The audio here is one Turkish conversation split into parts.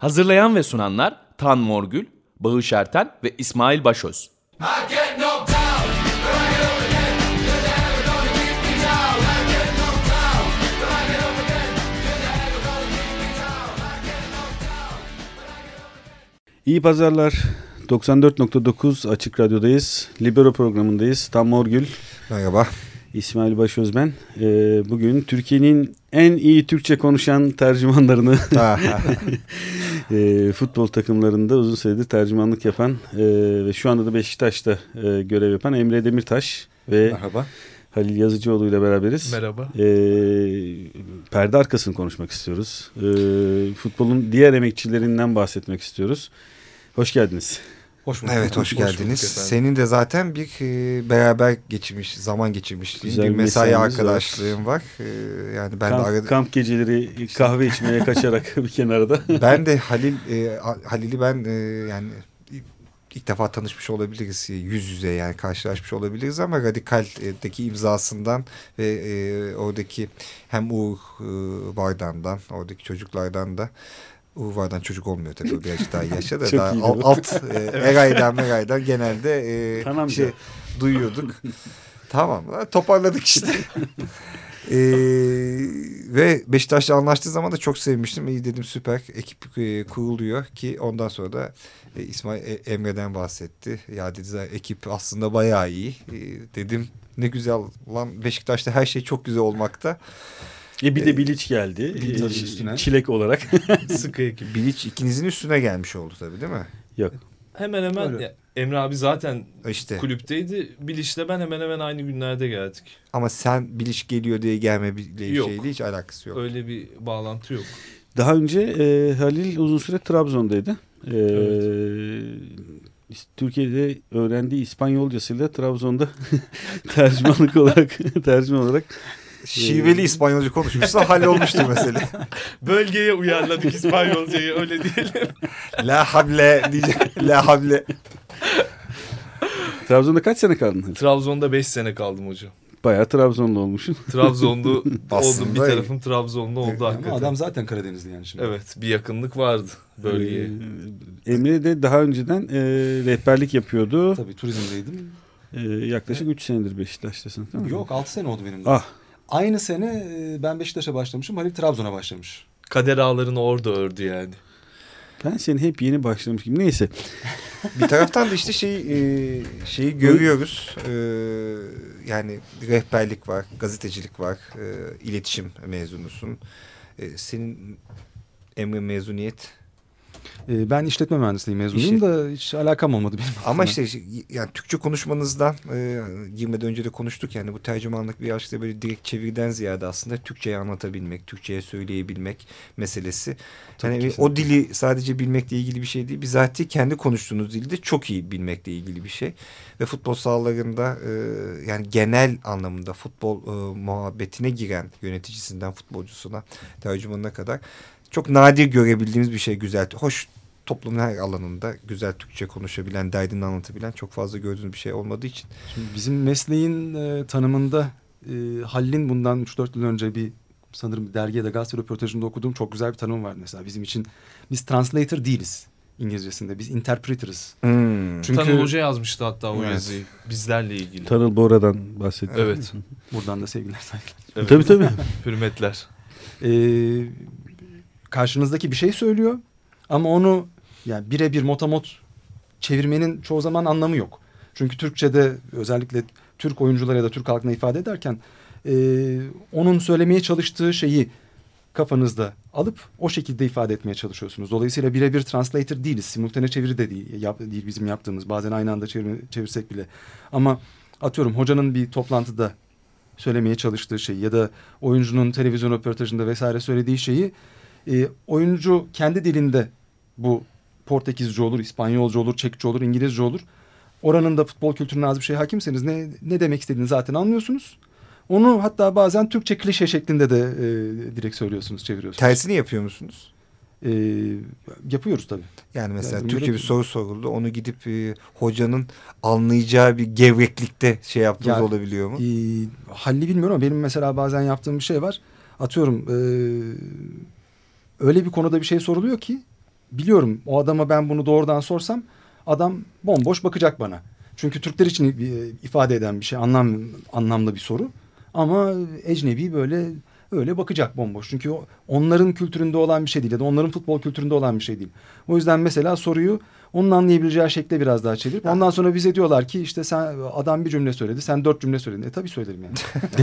Hazırlayan ve sunanlar Tan Morgül, Bağış Erten ve İsmail Başöz. İyi pazarlar. 94.9 Açık Radyo'dayız. Libero programındayız. Tam Morgül, Merhaba. İsmail Başöz ben. Ee, bugün Türkiye'nin en iyi Türkçe konuşan tercümanlarını e, futbol takımlarında uzun süredir tercümanlık yapan e, ve şu anda da Beşiktaş'ta e, görev yapan Emre Demirtaş ve Merhaba. Halil Yazıcıoğlu ile beraberiz. Merhaba. E, perde arkasını konuşmak istiyoruz. E, futbolun diğer emekçilerinden bahsetmek istiyoruz. Hoş geldiniz. Hoş bulduk. Evet hoş geldiniz. Senin de zaten bir e, beraber geçirmiş, zaman geçirmişliğin, Güzel bir mesai mesaimiz arkadaşlığım var. E, yani ben kamp, de arada, kamp geceleri kahve içmeye kaçarak bir kenarda. ben de Halil e, Halil'i ben e, yani ilk defa tanışmış olabiliriz yüz yüze yani karşılaşmış olabiliriz ama Radikal'deki imzasından ve e, oradaki hem Uğur e, Bardan'dan oradaki çocuklardan da Uğur Vardan çocuk olmuyor tabii o birazcık daha yaşa da daha iyi alt, e, Eray'dan Meray'dan genelde e, Tamam şey duyuyorduk. tamam toparladık işte. Ee, ve Beşiktaş'la anlaştığı zaman da çok sevmiştim. İyi dedim süper ekip e, kuruluyor ki ondan sonra da e, İsmail e, Emre'den bahsetti. Ya dedi ekip aslında bayağı iyi. E, dedim ne güzel lan Beşiktaş'ta her şey çok güzel olmakta. E bir de Bilic geldi. Bilic E, üstüne. Çilek olarak. Sıkı ekip. Bilic ikinizin üstüne gelmiş oldu tabii değil mi? Yok. Hemen hemen ya, Emre abi zaten İşte kulüpteydi. Biliş'le ben hemen hemen aynı günlerde geldik. ama sen Bilic geliyor diye gelme Yok. şeyle hiç alakası yok. Öyle bir bağlantı yok. Daha önce e, Halil uzun süre Trabzon'daydı. E, Türkiye'de öğrendiği İspanyolcasıyla Trabzon'da tercümanlık olarak tercüman olarak Şiveli İspanyolca konuşmuşsa hallolmuştur mesele. Bölgeye uyarladık İspanyolcayı öyle diyelim. La havle diyeceğim. La havle. Trabzon'da kaç sene kaldın? Trabzon'da 5 sene kaldım hocam. Bayağı Trabzonlu olmuşsun. Trabzon'da oldum. Bir tarafım Trabzon'da oldu Ama hakikaten. Adam zaten Karadenizli yani şimdi. Evet bir yakınlık vardı bölgeye. E, Emre de daha önceden e, rehberlik yapıyordu. Tabii turizmdeydim. E, yaklaşık 3 senedir Beşiktaş'tasın değil mi? Yok 6 sene oldu benim de. Ah Aynı sene e, ben Beşiktaş'a başlamışım. Halil Trabzon'a başlamış. Kader ağlarını orada ördü yani. ben seni hep yeni başlamış gibi. Neyse. Bir taraftan da işte şey e, şeyi görüyoruz. E, yani rehberlik var, gazetecilik var, e, iletişim mezunusun. E, senin Emre mezuniyet E, ben işletme mühendisliği mezunuyum İşi- da hiç alakam olmadı benim. ama işte şey, yani Türkçe konuşmanızdan e, girmeden önce de konuştuk yani bu tercümanlık birazcık da böyle direkt çeviriden ziyade aslında Türkçeyi anlatabilmek, Türkçe'ye söyleyebilmek meselesi. Tabii Yani kesinlikle. o dili sadece bilmekle ilgili bir şey değil. Bizatihi kendi konuştuğunuz dilde çok iyi bilmekle ilgili bir şey. Ve futbol sahalarında e, yani genel anlamda futbol e, muhabbetine giren yöneticisinden futbolcusuna, tercümanına kadar çok nadir görebildiğimiz bir şey güzel. Hoş toplumun her alanında güzel Türkçe konuşabilen, derdini anlatabilen çok fazla gördüğünüz bir şey olmadığı için. Şimdi bizim mesleğin e, tanımında e, Halil'in bundan 3-4 yıl önce bir sanırım bir dergi ya da gazete röportajında okuduğum çok güzel bir tanım var mesela bizim için. Biz translator değiliz İngilizcesinde. Biz interpreter'ız. Hmm. Çünkü Tanıl Hoca yazmıştı hatta o Evet. yazıyı. Bizlerle ilgili. Tanıl Bora'dan bahsettim. Evet. buradan da sevgiler saygılar. evet. Tabii tabii. Hürmetler. e, karşınızdaki bir şey söylüyor ama onu yani birebir motamot çevirmenin çoğu zaman anlamı yok. Çünkü Türkçe'de özellikle Türk oyuncular ya da Türk halkına ifade ederken e, onun söylemeye çalıştığı şeyi kafanızda alıp o şekilde ifade etmeye çalışıyorsunuz. Dolayısıyla birebir translator değiliz. Simultane çeviri de değil, yap, değil bizim yaptığımız. Bazen aynı anda çevir, çevirsek bile. Ama atıyorum hocanın bir toplantıda söylemeye çalıştığı şeyi ya da oyuncunun televizyon röportajında vesaire söylediği şeyi e, oyuncu kendi dilinde bu Portekizce olur, İspanyolca olur, Çekçe olur, İngilizce olur. Oranın da futbol kültürüne az bir şey hakimseniz ne, ne demek istediğini zaten anlıyorsunuz. Onu hatta bazen Türkçe klişe şeklinde de e, direkt söylüyorsunuz, çeviriyorsunuz. Tersini yapıyor musunuz? E, yapıyoruz tabii. Yani mesela Yani Türkçe bir soru soruldu. Onu gidip e, hocanın anlayacağı bir gevreklikte şey yaptığınız Ya, olabiliyor mu? E, halli bilmiyorum ama benim mesela bazen yaptığım bir şey var. Atıyorum e, öyle bir konuda bir şey soruluyor ki biliyorum o adama ben bunu doğrudan sorsam adam bomboş bakacak bana. Çünkü Türkler için e, ifade eden bir şey anlam anlamlı bir soru. Ama ecnebi böyle öyle bakacak bomboş. Çünkü onların kültüründe olan bir şey değil ya da onların futbol kültüründe olan bir şey değil. O yüzden mesela soruyu onun anlayabileceği şekilde biraz daha çevirip ondan sonra bize diyorlar ki işte sen adam bir cümle söyledi sen dört cümle söyledin. E tabii söylerim yani.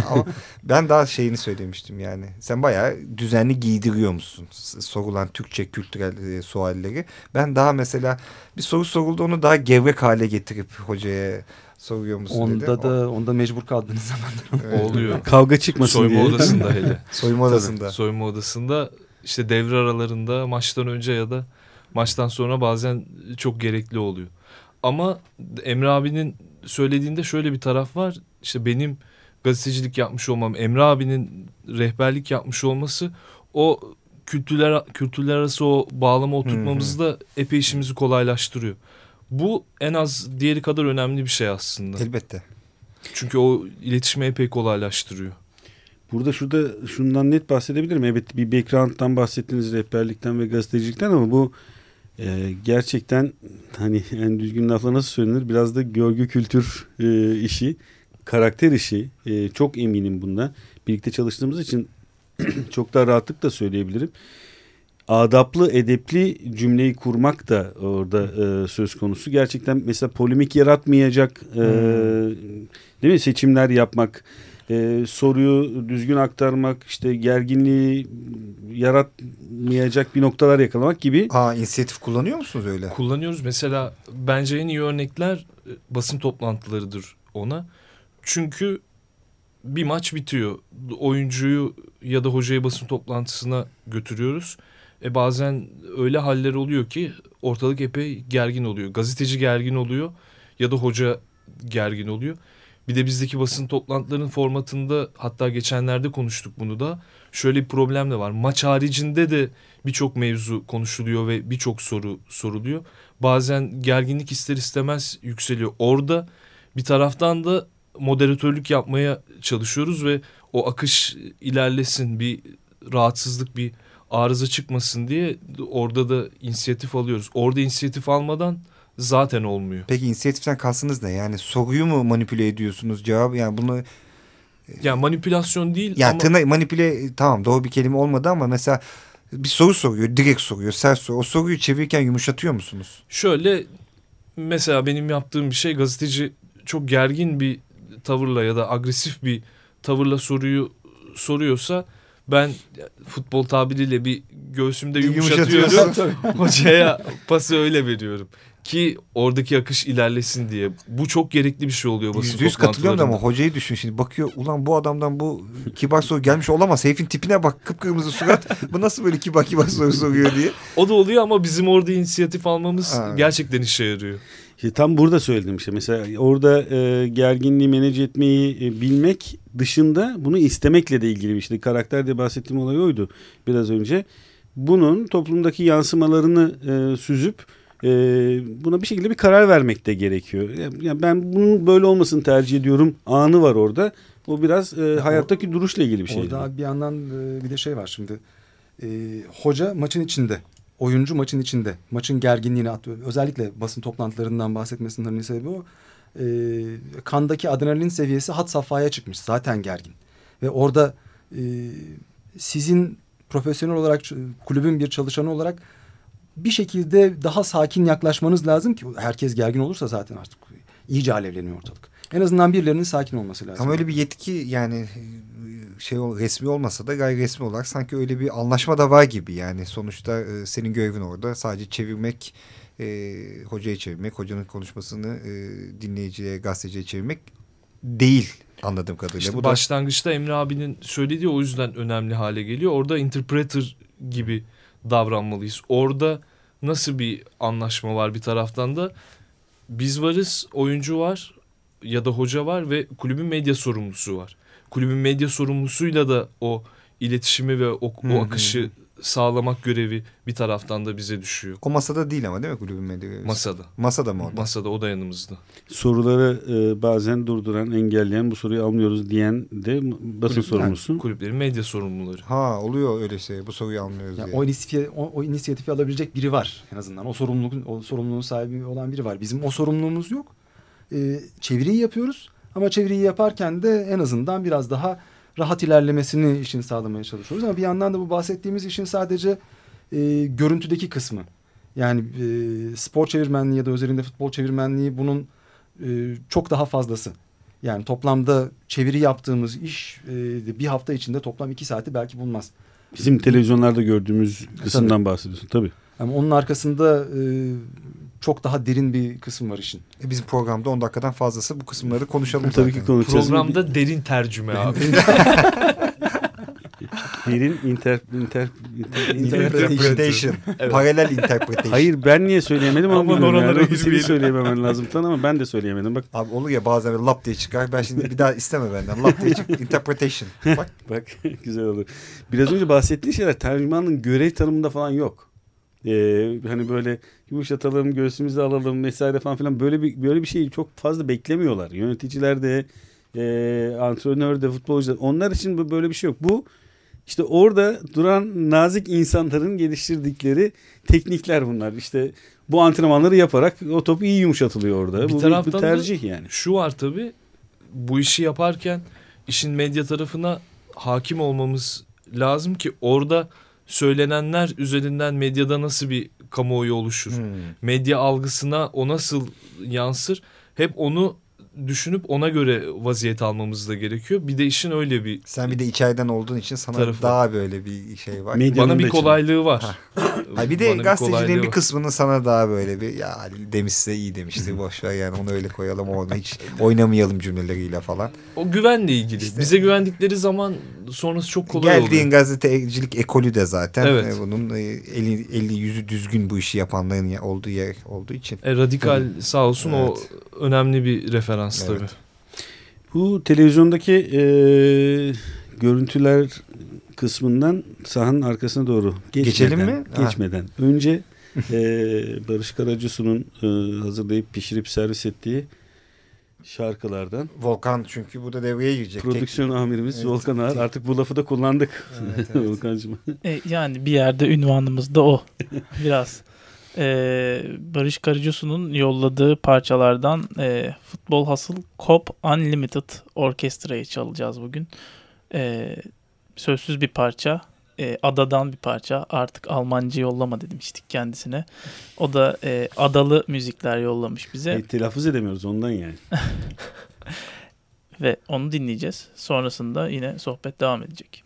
Ama ben daha şeyini söylemiştim yani. Sen bayağı düzenli giydiriyor musun sorulan Türkçe kültürel e, sualleri. Ben daha mesela bir soru soruldu onu daha gevrek hale getirip hocaya soruyor musun dedi. onda da onda mecbur kaldığınız zaman. Evet. Oluyor. Kavga çıkmasın Soyma diye. odasında hele. Soyunma odasında. Soyunma odasında işte devre aralarında maçtan önce ya da maçtan sonra bazen çok gerekli oluyor. Ama Emre abinin söylediğinde şöyle bir taraf var. İşte benim gazetecilik yapmış olmam, Emre abinin rehberlik yapmış olması o kültürler kültürler arası o bağlama oturtmamızı da epey işimizi kolaylaştırıyor. Bu en az diğeri kadar önemli bir şey aslında. Elbette. Çünkü o iletişimi epey kolaylaştırıyor. Burada şurada şundan net bahsedebilirim. Evet bir background'dan bahsettiniz rehberlikten ve gazetecilikten ama bu e, gerçekten hani en düzgün lafla nasıl söylenir biraz da görgü kültür e, işi karakter işi E, çok eminim bundan. Birlikte çalıştığımız için çok daha rahatlıkla söyleyebilirim. Adaplı, edepli cümleyi kurmak da orada e, söz konusu. Gerçekten mesela polemik yaratmayacak e, değil mi seçimler yapmak, e, soruyu düzgün aktarmak, işte gerginliği yaratmayacak bir noktalar yakalamak gibi. Aa inisiyatif kullanıyor musunuz öyle? Kullanıyoruz. Mesela bence en iyi örnekler e, basın toplantılarıdır ona. Çünkü bir maç bitiyor. Oyuncuyu ya da hocayı basın toplantısına götürüyoruz. E bazen öyle haller oluyor ki ortalık epey gergin oluyor. Gazeteci gergin oluyor ya da hoca gergin oluyor. Bir de bizdeki basın toplantılarının formatında hatta geçenlerde konuştuk bunu da. Şöyle bir problem de var. Maç haricinde de birçok mevzu konuşuluyor ve birçok soru soruluyor. Bazen gerginlik ister istemez yükseliyor. Orada bir taraftan da moderatörlük yapmaya çalışıyoruz ve o akış ilerlesin bir rahatsızlık bir arıza çıkmasın diye orada da inisiyatif alıyoruz. Orada inisiyatif almadan zaten olmuyor. Peki inisiyatiften kastınız ne? Yani soruyu mu manipüle ediyorsunuz cevabı? Yani bunu Yani manipülasyon değil yani ama tırnak manipüle tamam doğru bir kelime olmadı ama mesela bir soru soruyor, direkt soruyor, sert soruyor. O soruyu çevirirken yumuşatıyor musunuz? şöyle mesela benim yaptığım bir şey gazeteci çok gergin bir tavırla ya da agresif bir tavırla soruyu soruyorsa ben futbol tabiriyle bir göğsümde yumuşatıyorum. Hocaya pası öyle veriyorum. Ki oradaki akış ilerlesin diye. Bu çok gerekli bir şey oluyor basın Yüzde yüz katılıyorum da ama hocayı düşün şimdi bakıyor ulan bu adamdan bu kibar soru gelmiş olamaz. Herifin tipine bak kıpkırmızı surat bu nasıl böyle kibar kibar soru soruyor diye. O da oluyor ama bizim orada inisiyatif almamız Ha. gerçekten işe yarıyor. İşte tam burada söyledim işte mesela orada e, gerginliği manage etmeyi e, bilmek dışında bunu istemekle de ilgili bir şey. Karakter diye bahsettiğim olay oydu biraz önce. Bunun toplumdaki yansımalarını e, süzüp e, buna bir şekilde bir karar vermek de gerekiyor. Ya- Ya ben bunun böyle olmasını tercih ediyorum anı var orada. O biraz e, hayattaki duruşla ilgili bir şey. Orada bir yandan e, bir de şey var şimdi. E, hoca maçın içinde. Oyuncu maçın içinde. Maçın gerginliğini atıyor. Özellikle basın toplantılarından bahsetmesinin önemli sebebi o. E, kandaki adrenalin seviyesi hat safhaya çıkmış. Zaten gergin. Ve orada e, sizin profesyonel olarak kulübün bir çalışanı olarak bir şekilde daha sakin yaklaşmanız lazım ki herkes gergin olursa zaten artık iyice alevleniyor ortalık. En azından birilerinin sakin olması lazım. Ama öyle bir yetki yani şey resmi olmasa da gayri resmi olarak sanki öyle bir anlaşma da var gibi yani sonuçta e, senin görevin orada sadece çevirmek e, hocaya çevirmek hocanın konuşmasını e, dinleyiciye gazeteciye çevirmek değil anladığım kadarıyla. İşte Bu da başlangıçta Emre abinin söylediği o yüzden önemli hale geliyor. Orada interpreter gibi davranmalıyız. Orada nasıl bir anlaşma var bir taraftan da biz varız, oyuncu var ya da hoca var ve kulübün medya sorumlusu var. Kulübün medya sorumlusuyla da o iletişimi ve o, o akışı sağlamak görevi bir taraftan da bize düşüyor. O masada değil ama değil mi kulübün medya görevlisi? Masada. Masada mı orada? Masada o da yanımızda. Soruları e, bazen durduran, engelleyen bu soruyu almıyoruz diyen de basın Kulüp- sorumlusu. Kulüplerin medya sorumluları. Ha oluyor öyle şey. Bu soruyu almıyoruz Yani diye. o, inisiyatifi, o, o inisiyatifi alabilecek biri var en azından. O sorumluluğun, o sorumluluğun sahibi olan biri var. Bizim o sorumluluğumuz yok. Ee, çeviriyi yapıyoruz ama çeviriyi yaparken de en azından biraz daha rahat ilerlemesini işin sağlamaya çalışıyoruz. Ama bir yandan da bu bahsettiğimiz işin sadece e, görüntüdeki kısmı. Yani e, spor çevirmenliği ya da özelinde futbol çevirmenliği bunun e, çok daha fazlası. Yani toplamda çeviri yaptığımız iş e, bir hafta içinde toplam iki saati belki bulmaz. Bizim televizyonlarda gördüğümüz kısımdan bahsediyorsun tabii. Ama onun arkasında e, çok daha derin bir kısım var işin. E, bizim programda 10 dakikadan fazlası bu kısımları konuşalım Tabii zaten. ki konuşacağız. Programda derin tercüme abi. Derin inter, inter, inter, Interpretation. Evet. Paralel interpretation. Hayır ben niye söyleyemedim ama bilmiyorum oralara yani. Girmeyelim. söyleyememen lazım falan ama ben de söyleyemedim. Bak Abi olur ya bazen lap diye çıkar. Ben şimdi bir daha isteme benden. Lap diye çık. Interpretation. Bak bak güzel olur. Biraz önce bahsettiğin şeyler tercümanın görev tanımında falan yok. Ee, hani böyle yumuşatalım, göğsümüzü alalım vesaire falan filan böyle bir böyle bir şeyi çok fazla beklemiyorlar. Yöneticiler de, e, antrenör de, futbolcular onlar için bu- böyle bir şey yok. Bu işte orada duran nazik insanların geliştirdikleri teknikler bunlar. İşte bu antrenmanları yaparak o top iyi yumuşatılıyor orada. Bir bu taraftan bir da- tercih yani. Şu var tabii bu işi yaparken işin medya tarafına hakim olmamız lazım ki orada söylenenler üzerinden medyada nasıl bir kamuoyu oluşur? Hmm. Medya algısına o nasıl yansır? Hep onu düşünüp ona göre vaziyet almamız da gerekiyor. Bir de işin öyle bir Sen bir de içeriden olduğun için sana Tarafı. daha böyle bir şey var. Medyanın bana bir kolaylığı var. Ay bir de Bana bir gazeteciliğin kolaylığı bir var. kısmının sana daha böyle bir ya demişse iyi demiştir boş ver yani onu öyle koyalım onu hiç oynamayalım cümleleriyle falan. O güvenle ilgili. İşte- Bize güvendikleri zaman sonrası çok kolay Geldiğin oluyor. gazetecilik ekolü de zaten Evet. e, bunun e, eli, eli yüzü düzgün bu işi yapanların ya- olduğu yer olduğu için. E, radikal sağ olsun o Evet. önemli bir referans Evet. tabii. Bu televizyondaki e, görüntüler kısmından sahanın arkasına doğru geçmeden, Geçelim mi? Ha. Geçmeden. Önce e, Barış Karacasu'nun e, hazırlayıp pişirip servis ettiği şarkılardan. Volkan çünkü burada devreye girecek. Prodüksiyon amirimiz Evet. Volkan Ağar. Artık bu lafı da kullandık. Evet, evet. Volkan'cığım. E, yani bir yerde ünvanımız da o. Biraz. E, Barış Karacasu'nun yolladığı parçalardan e, Futbol Hasıl Cop Unlimited Orkestra'yı çalacağız bugün. E, sözsüz bir parça. E, adadan bir parça. Artık Almancı yollama demiştik kendisine. O da e, adalı müzikler yollamış bize. E, telaffuz edemiyoruz ondan yani. Ve onu dinleyeceğiz. Sonrasında yine sohbet devam edecek.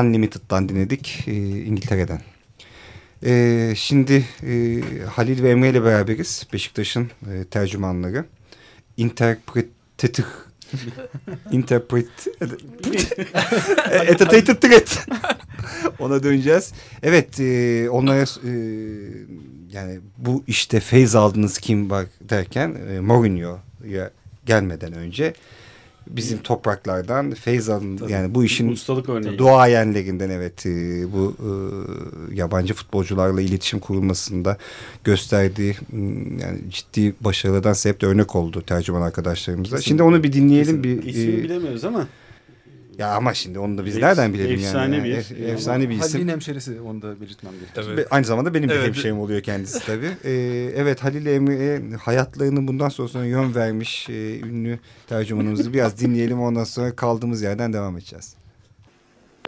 Unlimited'dan dinledik e, İngiltere'den. E, şimdi e, Halil ve Emre ile beraberiz. Beşiktaş'ın e, tercümanları. Interpretative Interpret Etated threat. Ona döneceğiz. Evet e, onlara e, yani bu işte feyz aldınız kim var derken e, Mourinho'ya gelmeden önce bizim topraklardan feyz alın Tabii. yani bu işin Ustalık örneği. duayenlerinden evet e, bu e, yabancı futbolcularla iletişim kurulmasında gösterdiği m, yani ciddi başarılardan sebep de örnek oldu tercüman arkadaşlarımıza. Kesinlikle. Şimdi onu bir dinleyelim bir İsmini e, bilemiyoruz ama ya ama şimdi onu da biz Efs- nereden bilelim efsane yani? bir- Ef- efsane bir isim. Halil'in hemşerisi onu da belirtmem gerekir. Evet. Ve aynı zamanda benim Evet. hemşehrim oluyor kendisi tabii. Ee, evet Halil Emre'ye hayatlarının bundan sonrasına yön vermiş e, ünlü tercümanımızı biraz dinleyelim. Ondan sonra kaldığımız yerden devam edeceğiz.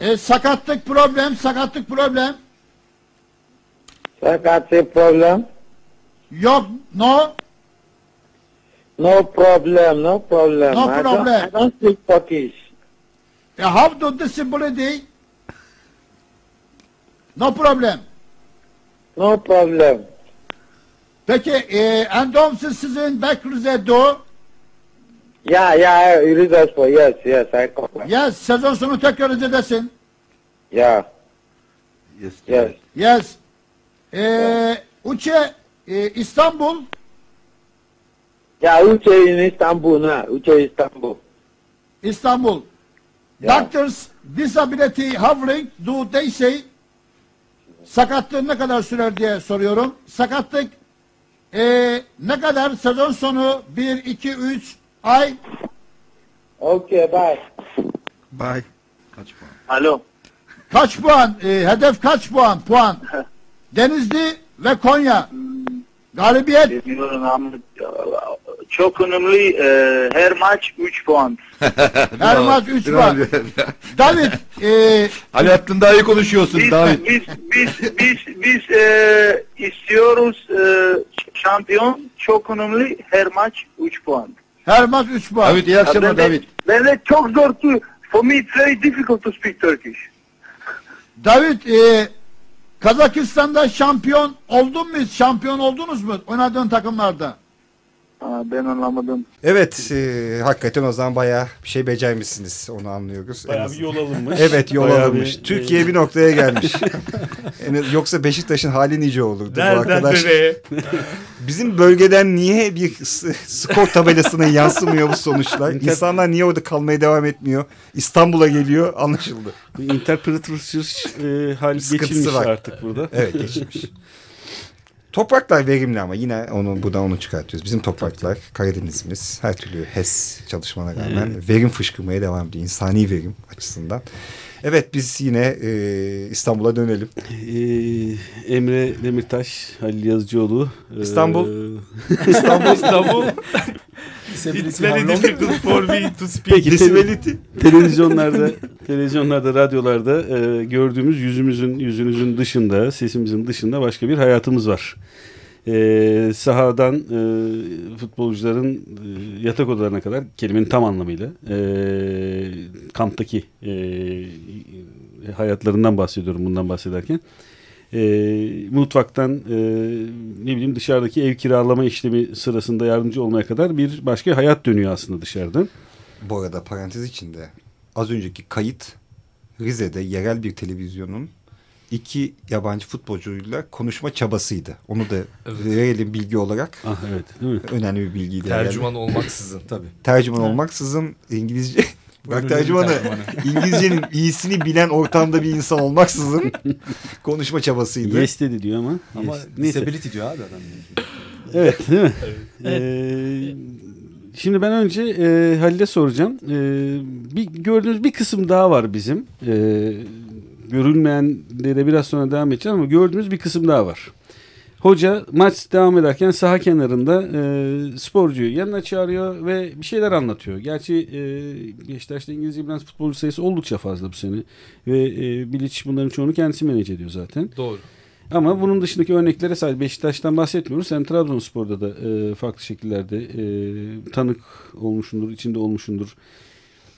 E, sakatlık problem, sakatlık problem. Sakatlık problem? Yok, no. No problem, no problem. No I problem. Don't, I don't speak Turkish. E, how to disability? No problem. No problem. Peki, e, endomsiz sizin Bekrize do. Yeah, yeah, it is yes, yes, I comprehend. Yes, sezon sonu tekrar Rize'desin. Yeah. Yes. Yes. E, Uçe, e, İstanbul. Yeah, Uche in Istanbul now. Uche Istanbul. İstanbul. Doctors disability hovering do they say? Sakatlığı ne kadar sürer diye soruyorum. Sakatlık e, ne kadar sezon sonu 1, 2, 3 ay Okay, bye. Bye. Alo. kaç puan? E, hedef kaç puan? Puan. Denizli ve Konya. Galibiyet Bilmiyorum ama çok önemli. e, her maç 3 puan. her maç 3 puan. David e, Ali Hattın daha iyi konuşuyorsun Biz, David. biz, biz, biz, biz e, istiyoruz e, şampiyon çok önemli her maç 3 puan. her maç 3 puan. David iyi akşamlar Ben de- David. Ben de çok zor to, for me it's very difficult to speak Turkish. David e, Kazakistan'da şampiyon oldun mu? Şampiyon oldunuz mu oynadığın takımlarda? Ben anlamadım. Evet e, hakikaten o zaman bayağı bir şey becermişsiniz onu anlıyoruz. Bayağı bir yol alınmış. Evet yol Bayağı alınmış. bir- Türkiye bir noktaya gelmiş. Yani yoksa Beşiktaş'ın hali nice olurdu bu arkadaş. Bizim bölgeden niye bir skor tabelasına yansımıyor bu sonuçlar? İnsanlar niye orada kalmaya devam etmiyor? İstanbul'a geliyor anlaşıldı. İnterpreter e, hal Sıkıntısı geçilmiş var. artık burada. Evet geçmiş. Topraklar verimli ama yine onu buradan onu çıkartıyoruz. Bizim topraklar Karadenizimiz her türlü HES çalışmana rağmen verim fışkırmaya devam ediyor. İnsani verim açısından. Evet biz yine e, İstanbul'a dönelim. Ee, Emre Demirtaş, Halil Yazıcıoğlu. e, İstanbul. İstanbul, It's very difficult for me to speak. Peki Disability. televizyonlarda, televizyonlarda, radyolarda e, gördüğümüz yüzümüzün yüzünüzün dışında, sesimizin dışında başka bir hayatımız var. E, sahadan e, futbolcuların e, yatak odalarına kadar kelimenin tam anlamıyla e, kamptaki e, hayatlarından bahsediyorum bundan bahsederken. E, mutfaktan e, ne bileyim dışarıdaki ev kiralama işlemi sırasında yardımcı olmaya kadar bir başka hayat dönüyor aslında dışarıdan. Bu arada parantez içinde az önceki kayıt Rize'de yerel bir televizyonun iki yabancı futbolcuyla konuşma çabasıydı. Onu da Evet. verelim bilgi olarak. Ah evet değil mi? Önemli bir bilgiydi. Tercüman olmaksızın. Tabii. tercüman olmaksızın İngilizce Buyurun, tercümanı. İngilizcenin iyisini bilen ortamda bir insan olmaksızın konuşma çabasıydı. Yes dedi diyor ama. Ama yes. Neyse. disability diyor abi adam. Evet değil mi? Evet. Ee, şimdi ben önce e, Halil'e soracağım. Ee, bir gördüğünüz bir kısım daha var bizim. Ee, görünmeyenlere biraz sonra devam edeceğim ama gördüğümüz bir kısım daha var. Hoca maç devam ederken saha kenarında e, sporcuyu yanına çağırıyor ve bir şeyler anlatıyor. Gerçi e, Beşiktaş'ta İngilizce bilen futbolcu sayısı oldukça fazla bu sene. Ve e, Bilic bunların çoğunu kendisi manage ediyor zaten. Doğru. Ama bunun dışındaki örneklere sadece Beşiktaş'tan bahsetmiyoruz. Sen Trabzonspor'da da e, farklı şekillerde e, tanık olmuşsundur, içinde olmuşsundur.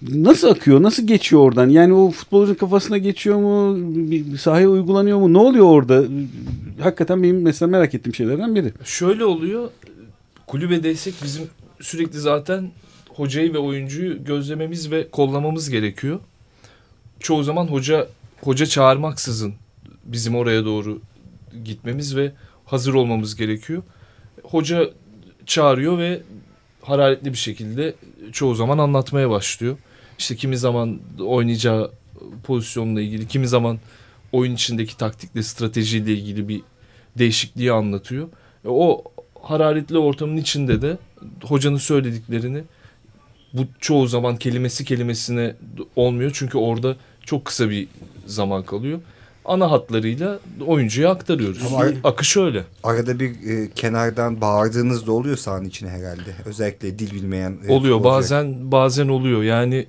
Nasıl akıyor? Nasıl geçiyor oradan? Yani o futbolcunun kafasına geçiyor mu? Bir sahaya uygulanıyor mu? Ne oluyor orada? Hakikaten benim mesela merak ettiğim şeylerden biri. Şöyle oluyor. Kulübedeysek bizim sürekli zaten hocayı ve oyuncuyu gözlememiz ve kollamamız gerekiyor. Çoğu zaman hoca hoca çağırmaksızın bizim oraya doğru gitmemiz ve hazır olmamız gerekiyor. Hoca çağırıyor ve hararetli bir şekilde çoğu zaman anlatmaya başlıyor. İşte kimi zaman oynayacağı pozisyonla ilgili, kimi zaman oyun içindeki taktikle, stratejiyle ilgili bir değişikliği anlatıyor. E, O hararetli ortamın içinde de hocanın söylediklerini bu çoğu zaman kelimesi kelimesine olmuyor. Çünkü orada çok kısa bir zaman kalıyor. Ana hatlarıyla oyuncuya aktarıyoruz. Ama- Akış öyle. Arada bir e, kenardan bağırdığınız da oluyor sahanın içine herhalde. Özellikle dil bilmeyen e, Oluyor futbolcuya. bazen bazen oluyor. Yani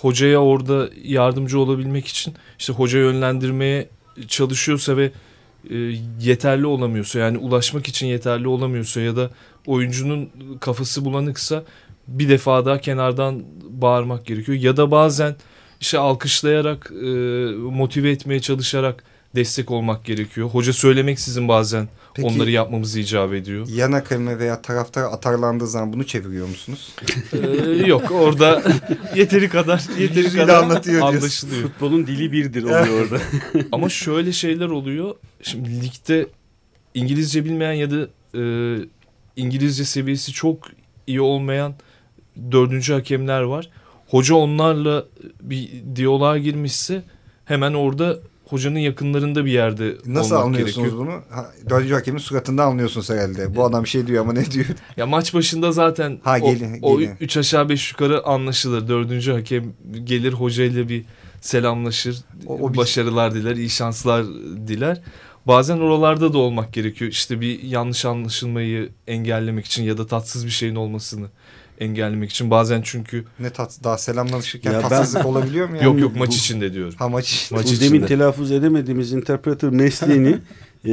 hocaya orada yardımcı olabilmek için işte hoca yönlendirmeye çalışıyorsa ve e, yeterli olamıyorsa yani ulaşmak için yeterli olamıyorsa ya da oyuncunun kafası bulanıksa bir defa daha kenardan bağırmak gerekiyor. Ya da bazen işte alkışlayarak e, motive etmeye çalışarak destek olmak gerekiyor. Hoca söylemeksizin bazen Peki- onları yapmamız icap ediyor. Yan hakeme veya taraftar atarlandığı zaman bunu çeviriyor musunuz? Ee, yok orada yeteri kadar yeteri Yüzüyle kadar anlatıyor diyorsun. anlaşılıyor. Futbolun dili birdir oluyor orada. Ama şöyle şeyler oluyor. Şimdi ligde İngilizce bilmeyen ya da e, İngilizce seviyesi çok iyi olmayan dördüncü hakemler var. Hoca onlarla bir diyaloğa girmişse hemen orada hocanın yakınlarında bir yerde Nasıl olmak anlıyorsunuz gerekiyor. bunu? Ha, dördüncü hakemin suratından anlıyorsunuz herhalde. Bu adam bir şey diyor ama ne diyor? Ya maç başında zaten Ha, o, geli- o üç aşağı beş yukarı anlaşılır. Dördüncü hakem gelir hocayla bir selamlaşır. O- o bir- başarılar diler, iyi şanslar diler. Bazen oralarda da olmak gerekiyor. İşte bir yanlış anlaşılmayı engellemek için ya da tatsız bir şeyin olmasını engellemek için. Bazen çünkü Ne tat daha selamlaşırken Ya ben- tatsızlık olabiliyor mu ya? yok yok maç içinde diyorum. Ha maç için. Maç Bu içinde. demin telaffuz edemediğimiz interpreter mesleğini e,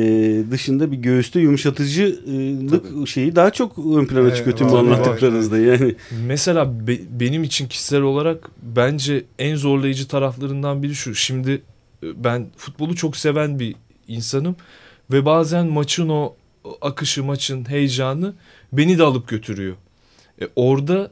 dışında bir göğüste yumuşatıcılık şeyi daha çok ön plana Evet, çıkıyor tüm bu anlattıklarınızda yani. Mesela be- benim için kişisel olarak bence en zorlayıcı taraflarından biri şu. Şimdi e, ben futbolu çok seven bir insanım ve bazen maçın o akışı, maçın heyecanı beni de alıp götürüyor. E, orada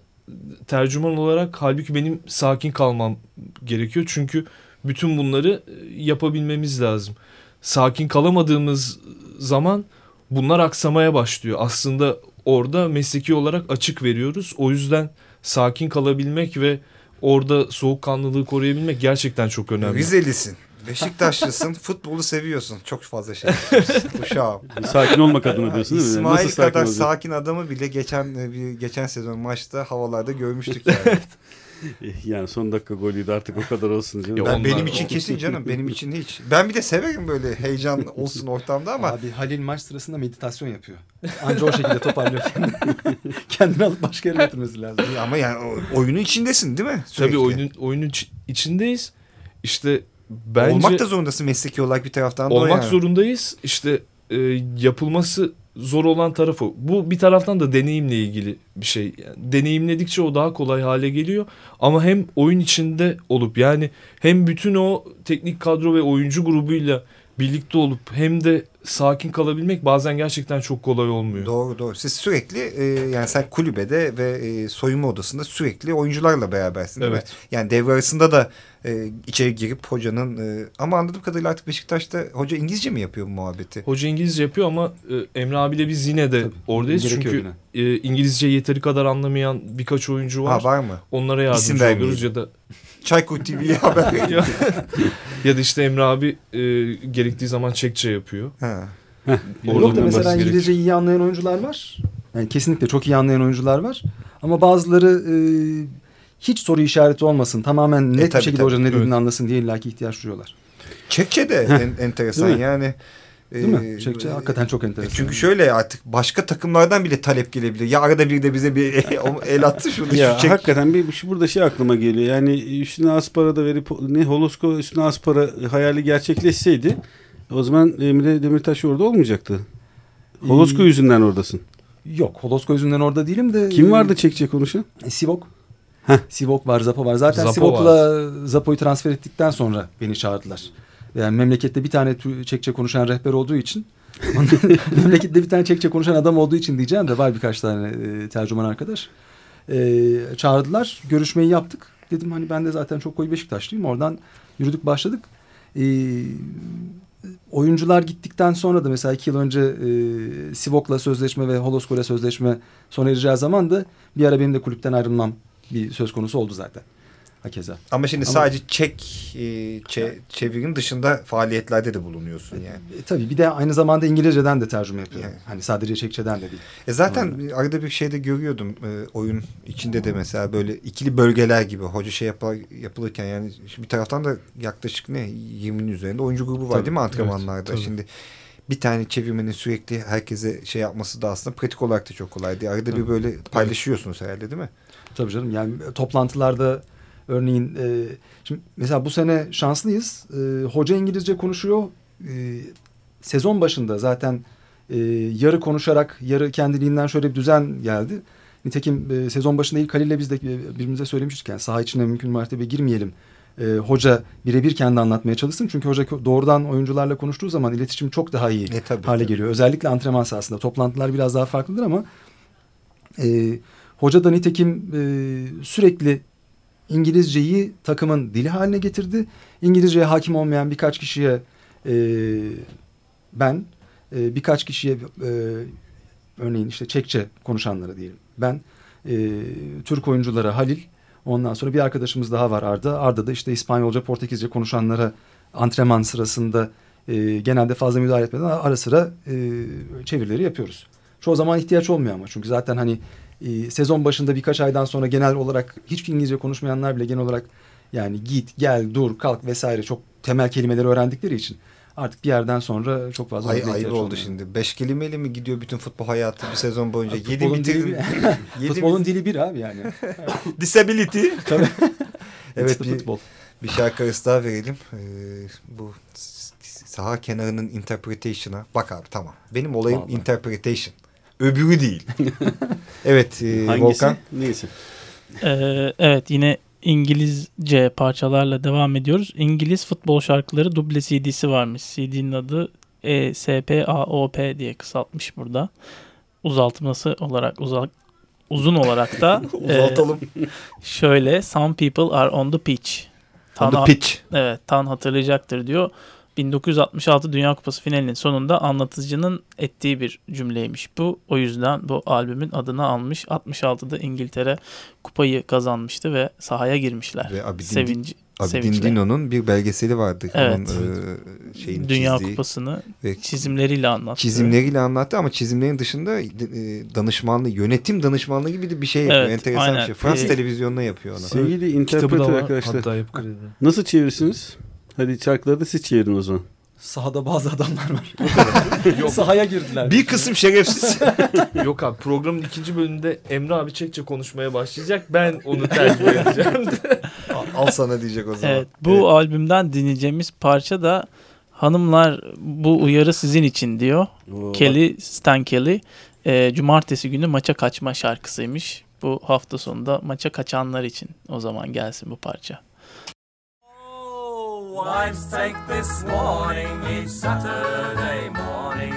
tercüman olarak halbuki benim sakin kalmam gerekiyor. Çünkü bütün bunları e, yapabilmemiz lazım. Sakin kalamadığımız zaman bunlar aksamaya başlıyor. Aslında orada mesleki olarak açık veriyoruz. O yüzden sakin kalabilmek ve orada soğukkanlılığı koruyabilmek gerçekten çok önemli. Rizelisin. Beşiktaşlısın. futbolu seviyorsun. Çok fazla şey. Uşağım. Sakin olmak adına diyorsun değil mi? İsmail Nasıl sakin kadar olacak? sakin adamı bile geçen e, bir geçen sezon maçta havalarda görmüştük yani. Yani son dakika golüydü artık o kadar olsun canım. Ya ben onlar- benim için kesin canım. Benim için hiç. Ben bir de severim böyle heyecan olsun ortamda ama Abi Halil maç sırasında meditasyon yapıyor. Anca o şekilde toparlıyor kendini. kendini alıp başka yere götürmesi lazım. ama yani oyunun içindesin değil mi? Sürekli. Tabii oyunun oyunun içi- içindeyiz. İşte bence Olmak da zorundasın mesleki olarak bir taraftan da olmak yani. zorundayız. İşte e, yapılması zor olan tarafı. Bu bir taraftan da deneyimle ilgili bir şey. Yani deneyimledikçe o daha kolay hale geliyor. Ama hem oyun içinde olup yani hem bütün o teknik kadro ve oyuncu grubuyla birlikte olup hem de sakin kalabilmek bazen gerçekten çok kolay olmuyor. Doğru doğru. Siz sürekli e, yani sen kulübede ve e, soyunma odasında sürekli oyuncularla berabersin değil mi? Evet. Yani devre arasında da e, içeri girip hocanın e, ama anladığım kadarıyla artık Beşiktaş'ta hoca İngilizce mi yapıyor bu muhabbeti? Hoca İngilizce yapıyor ama e, Emre abiyle biz yine de Tabii, oradayız. Çünkü yine. e, İngilizce yeteri kadar anlamayan birkaç oyuncu var. Ha var mı? Onlara yardımcı oluyoruz ya da Çaykur TV'ye haber veriyor. ya, ya da işte Emre abi e, gerektiği zaman Çekçe yapıyor. Ha. Orada Yok da mesela. İngilizce iyi anlayan oyuncular var. Yani kesinlikle çok iyi anlayan oyuncular var. Ama bazıları e, hiç soru işareti olmasın. Tamamen net E, tabii, bir şekilde tabii. hocanın ne dediğini Evet. anlasın diye illaki ihtiyaç duyuyorlar. Çekçe de en, enteresan yani. Değil mi? Çekçe hakikaten çok enteresan. E, Çünkü şöyle artık başka takımlardan bile talep gelebilir. Ya arada bir de bize bir el attı şurada Ya şu çek. hakikaten bir şu burada şey aklıma geliyor. Yani üstüne Aspara da verip ne Holosko üstüne Aspara hayali gerçekleşseydi o zaman Emre Demirtaş orada olmayacaktı. Holosko Ee, yüzünden oradasın. Yok Holosko yüzünden orada değilim de. Kim e, vardı çekçe konuşan? Sivok. Sivok var, Zapo var. Zaten Zapo Sivok'la Zapo'yu transfer ettikten sonra beni çağırdılar. Yani memlekette bir tane Çekçe konuşan rehber olduğu için memlekette bir tane Çekçe konuşan adam olduğu için diyeceğim de var birkaç tane e, tercüman arkadaş. E, çağırdılar. Görüşmeyi yaptık. Dedim hani ben de zaten çok koyu Beşiktaşlıyım. Oradan yürüdük başladık. E, oyuncular gittikten sonra da mesela iki yıl önce e, Sivok'la sözleşme ve Holosko'yla sözleşme sona ereceği zaman da bir ara benim de kulüpten ayrılmam bir söz konusu oldu zaten. Hakeza. Ama şimdi Ama- sadece çek e, çe- çevirin dışında faaliyetlerde de bulunuyorsun yani. E, tabii bir de aynı zamanda İngilizceden de tercüme yapıyorum. Yani. Hani sadece Çekçeden de değil. E zaten arada bir şeyde görüyordum e, oyun içinde de mesela böyle ikili bölgeler gibi hoca şey yapar, yapılırken yani şimdi bir taraftan da yaklaşık ne 20'nin üzerinde oyuncu grubu var Tabii, değil mi antrenmanlarda? tabii. şimdi bir tane çevirmenin sürekli herkese şey yapması da aslında pratik olarak da çok kolay değil. Arada bir böyle paylaşıyorsunuz herhalde değil mi? Tabii canım yani toplantılarda örneğin e, şimdi mesela bu sene şanslıyız. E, hoca İngilizce konuşuyor. E, sezon başında zaten e, yarı konuşarak yarı kendiliğinden şöyle bir düzen geldi. Nitekim e, sezon başında ilk Halil'le biz de e, birbirimize söylemiştik yani saha içine mümkün mertebe girmeyelim. E, hoca birebir kendi anlatmaya çalışsın. Çünkü hoca doğrudan oyuncularla konuştuğu zaman iletişim çok daha iyi E tabii. hale geliyor. Özellikle antrenman sahasında. Toplantılar biraz daha farklıdır ama e, hoca da nitekim e, sürekli İngilizceyi takımın dili haline getirdi. İngilizceye hakim olmayan birkaç kişiye e, ben, e, birkaç kişiye e, örneğin işte Çekçe konuşanlara diyelim. Ben, e, Türk oyunculara Halil, ondan sonra bir arkadaşımız daha var Arda. Arda da işte İspanyolca, Portekizce konuşanlara antrenman sırasında e, genelde fazla müdahale etmeden ara sıra e, çevirileri yapıyoruz. Çoğu zaman ihtiyaç olmuyor ama çünkü zaten hani e, sezon başında birkaç aydan sonra genel olarak hiç İngilizce konuşmayanlar bile genel olarak yani git, gel, dur, kalk vesaire çok temel kelimeleri öğrendikleri için artık bir yerden sonra çok fazla Ay, ayıp oldu olmuyor. şimdi. Beş kelimeyle mi gidiyor bütün futbol hayatı bir sezon boyunca? Abi Yedi futbolun dili Yedi Futbolun dili bir abi yani. Disability. Tabii. Evet bir, futbol. bir şarkı daha verelim. Ee, bu saha kenarının interpretation'a. Bak abi tamam. Benim olayım Vallahi. interpretation. Öbürü değil. evet e, Hangisi? Volkan. Neyse. Ee, evet yine İngilizce parçalarla devam ediyoruz. İngiliz futbol şarkıları duble CD'si varmış. CD'nin adı E ESPAOP diye kısaltmış burada. Uzaltması olarak uzak uzun olarak da e, Uzaltalım. şöyle Some people are on the pitch. On Tan- the pitch. Evet, Tan hatırlayacaktır diyor. 1966 Dünya Kupası finalinin sonunda anlatıcının ettiği bir cümleymiş bu. O yüzden bu albümün adını almış. 66'da İngiltere kupayı kazanmıştı ve sahaya girmişler. Ve Abidin, Sevinci, Abidin. Dino'nun bir belgeseli vardı. Evet. Onun, e, şeyini Dünya çizdiği kupasını ve çizimleriyle anlattı. çizimleriyle anlattı ama çizimlerin dışında e, danışmanlığı, yönetim danışmanlığı gibi de bir şey yapıyor. Evet, Enteresan aynen. bir şey. Fransız Ee, televizyonuna yapıyor onu. Sevgili interpreter arkadaşlar. Nasıl çevirirsiniz? Hadi şarkıları da siz çevirin o zaman. Sahada bazı adamlar var. Sahaya girdiler. Bir kısım şerefsiz. Yok abi programın ikinci bölümünde Emre abi Çekçe konuşmaya başlayacak. Ben onu tercüme edeceğim. Al sana diyecek o zaman. Evet, bu albümden dinleyeceğimiz parça da hanımlar bu uyarı sizin için diyor. Oo, Kelly, Stan Kelly. Ee, cumartesi günü maça kaçma şarkısıymış. Bu hafta sonunda maça kaçanlar için o zaman gelsin bu parça. Wives take this warning each Saturday morning.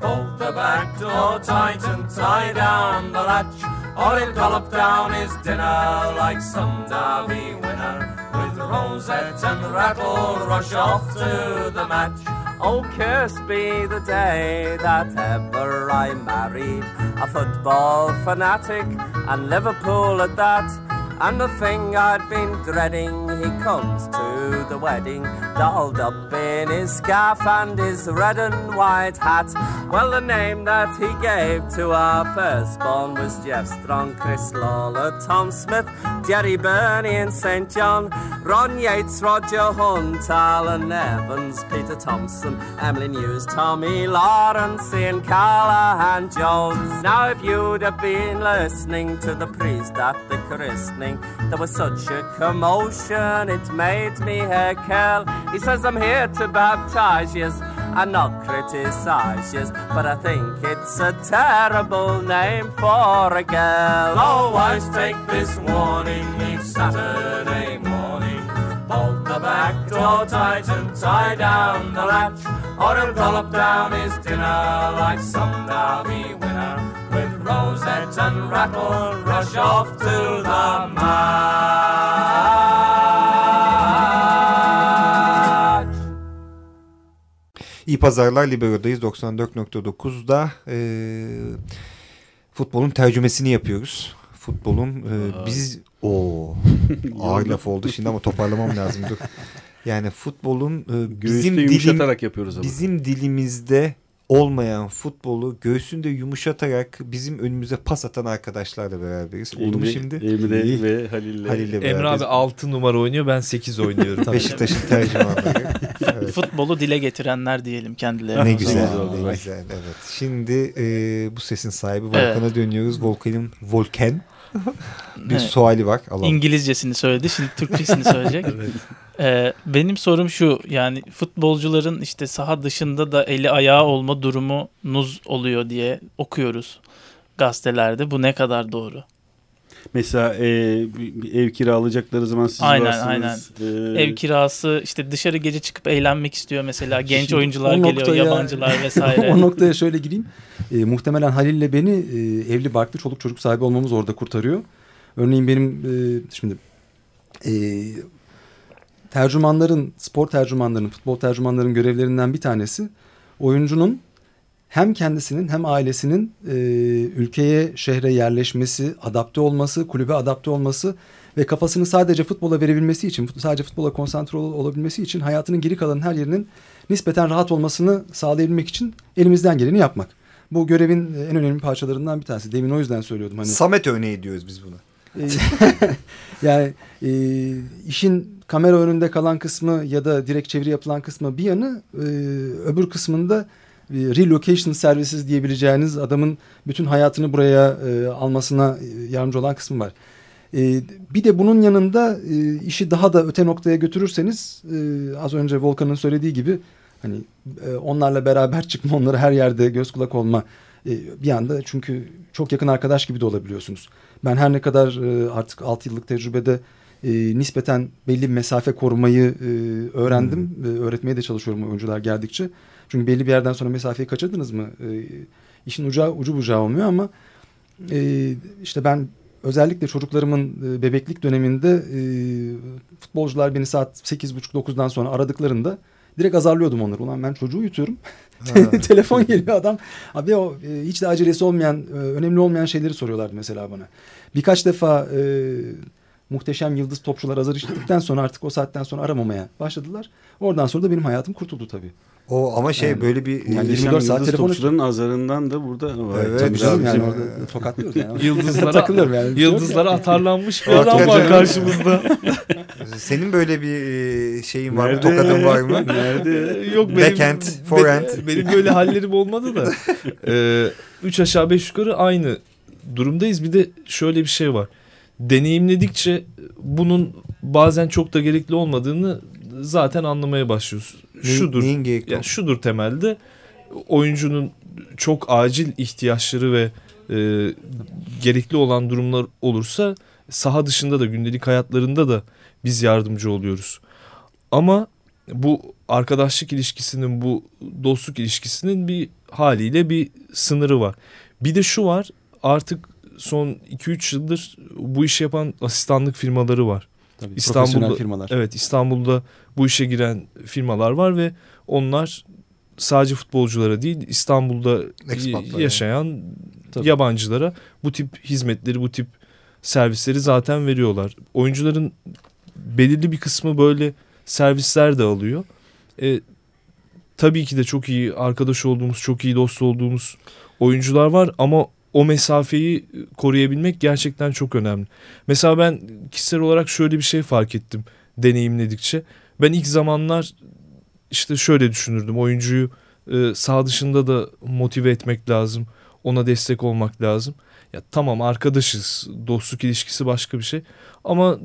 Bolt the back door tight and tie down the latch, or he'll gallop down his dinner like some derby winner. With rosette and rattle, rush off to the match. Oh, cursed be the day that ever I married a football fanatic, and Liverpool at that. And the thing I'd been dreading, he comes to the wedding, dolled up in his scarf and his red and white hat. Well, the name that he gave to our firstborn was Jeff Strong, Chris Lawler, Tom Smith, Jerry Burney and St. John, Ron Yates, Roger Hunt, Alan Evans, Peter Thompson, Emily News, Tommy Lawrence, Ian Callahan Jones. Now, if you'd have been listening to the priest at the christening, there was such a commotion, it made me curl. He says, I'm here to baptize you and not criticize yes, but I think it's a terrible name for a girl. Always take this warning each Saturday morning. Bolt the back door tight and tie down the latch, or he'll gallop down his dinner like some. With rosette and rattle, rush off to the match. İyi pazarlar Libero'dayız 94.9'da e, futbolun tercümesini yapıyoruz. Futbolun e, biz o ağır laf oldu şimdi ama toparlamam lazım dur. Yani futbolun e, bizim dilim, yumuşatarak yapıyoruz ama. bizim dilimizde olmayan futbolu göğsünde yumuşatarak bizim önümüze pas atan arkadaşlarla beraberiz. Oldu mu Emre- şimdi? Emre ve Halil'le. Halil'le Emre beraberiz. abi 6 numara oynuyor ben 8 oynuyorum. Beşiktaş'ın tercümanları. Evet. Futbolu dile getirenler diyelim kendilerine. Ne güzel, ne güzel. Evet. Şimdi e, bu sesin sahibi Volkan'a dönüyoruz. Volkan'ın Volkan bir Evet. suali var. Alalım. İngilizcesini söyledi. Şimdi Türkçesini söyleyecek. Ee, benim sorum şu. Yani futbolcuların işte saha dışında da eli ayağı olma durumunuz oluyor diye okuyoruz gazetelerde. Bu ne kadar doğru? Mesela e, ev kiralayacakları zaman siz Aynen, varsınız. E, Ev kirası işte dışarı gece çıkıp eğlenmek istiyor mesela. Genç Şimdi oyuncular geliyor, noktaya- yabancılar vesaire. o noktaya şöyle gireyim. E, muhtemelen Halil'le beni e, evli barklı çoluk çocuk sahibi olmamız orada kurtarıyor. Örneğin benim e, şimdi e, tercümanların, spor tercümanların, futbol tercümanların görevlerinden bir tanesi oyuncunun hem kendisinin hem ailesinin e, ülkeye, şehre yerleşmesi, adapte olması, kulübe adapte olması ve kafasını sadece futbola verebilmesi için, sadece futbola konsantre ol- olabilmesi için hayatının geri kalan her yerinin nispeten rahat olmasını sağlayabilmek için elimizden geleni yapmak. Bu görevin en önemli parçalarından bir tanesi. Demin o yüzden söylüyordum. Hani Samet örneği diyoruz biz buna. e, yani e, işin kamera önünde kalan kısmı ya da direkt çeviri yapılan kısmı bir yanı e, öbür kısmında e, relocation services diyebileceğiniz adamın bütün hayatını buraya e, almasına e, yardımcı olan kısmı var. E, bir de bunun yanında e, işi daha da öte noktaya götürürseniz e, az önce Volkan'ın söylediği gibi hani e, onlarla beraber çıkma, onlara her yerde göz kulak olma e, bir anda çünkü çok yakın arkadaş gibi de olabiliyorsunuz. Ben her ne kadar e, artık 6 yıllık tecrübede e, nispeten belli bir mesafe korumayı e, öğrendim. E, öğretmeye de çalışıyorum oyuncular geldikçe. Çünkü belli bir yerden sonra mesafeyi kaçırdınız mı? E, işin ucu, ucu bucağı olmuyor ama e, işte ben özellikle çocuklarımın e, bebeklik döneminde e, futbolcular beni saat 8.30-9'dan sonra aradıklarında direkt azarlıyordum onları. Ulan ben çocuğu uyutuyorum. Telefon geliyor adam. Abi o e, hiç de acelesi olmayan, e, önemli olmayan şeyleri soruyorlardı mesela bana. Birkaç defa e, muhteşem yıldız topçular azar işledikten sonra artık o saatten sonra aramamaya başladılar. Oradan sonra da benim hayatım kurtuldu tabii. O ama şey Yani- böyle bir Yani Muhteşem 24 saat yıldız telefonu- topçuların azarından da burada var. Evet, Tabii canım yani orada tokatlıyoruz yani. Yıldızlara, Takılıyorum yani. Şey yıldızlara atarlanmış bir adam var karşımızda. senin böyle bir e, şeyin var mı? Tokadın var mı? Nerede? Yok benim, Backhand, forehand. Benim, benim böyle hallerim olmadı da. Ee, üç aşağı beş yukarı aynı durumdayız. Bir de şöyle bir şey var. Deneyimledikçe bunun bazen çok da gerekli olmadığını zaten anlamaya başlıyoruz. Şudur. Neyin gerekli? Yani şudur temelde oyuncunun çok acil ihtiyaçları ve e, gerekli olan durumlar olursa saha dışında da gündelik hayatlarında da biz yardımcı oluyoruz. Ama bu arkadaşlık ilişkisinin bu dostluk ilişkisinin bir haliyle bir sınırı var. Bir de şu var artık son 2-3 yıldır bu işi yapan asistanlık firmaları var. Tabii, İstanbul'da- firmalar. Evet İstanbul'da bu işe giren firmalar var ve onlar sadece futbolculara değil İstanbul'da yaşayan Tabii. yabancılara bu tip hizmetleri bu tip servisleri zaten veriyorlar. Oyuncuların belirli bir kısmı böyle servisler de alıyor. E, tabii ki de çok iyi arkadaş olduğumuz, çok iyi dost olduğumuz oyuncular var ama o mesafeyi koruyabilmek gerçekten çok önemli. Mesela ben kişisel olarak şöyle bir şey fark ettim deneyimledikçe. Ben ilk zamanlar işte şöyle düşünürdüm. Oyuncuyu e, sağ dışında da motive etmek lazım. Ona destek olmak lazım. Ya tamam arkadaşız. Dostluk ilişkisi başka bir şey. Ama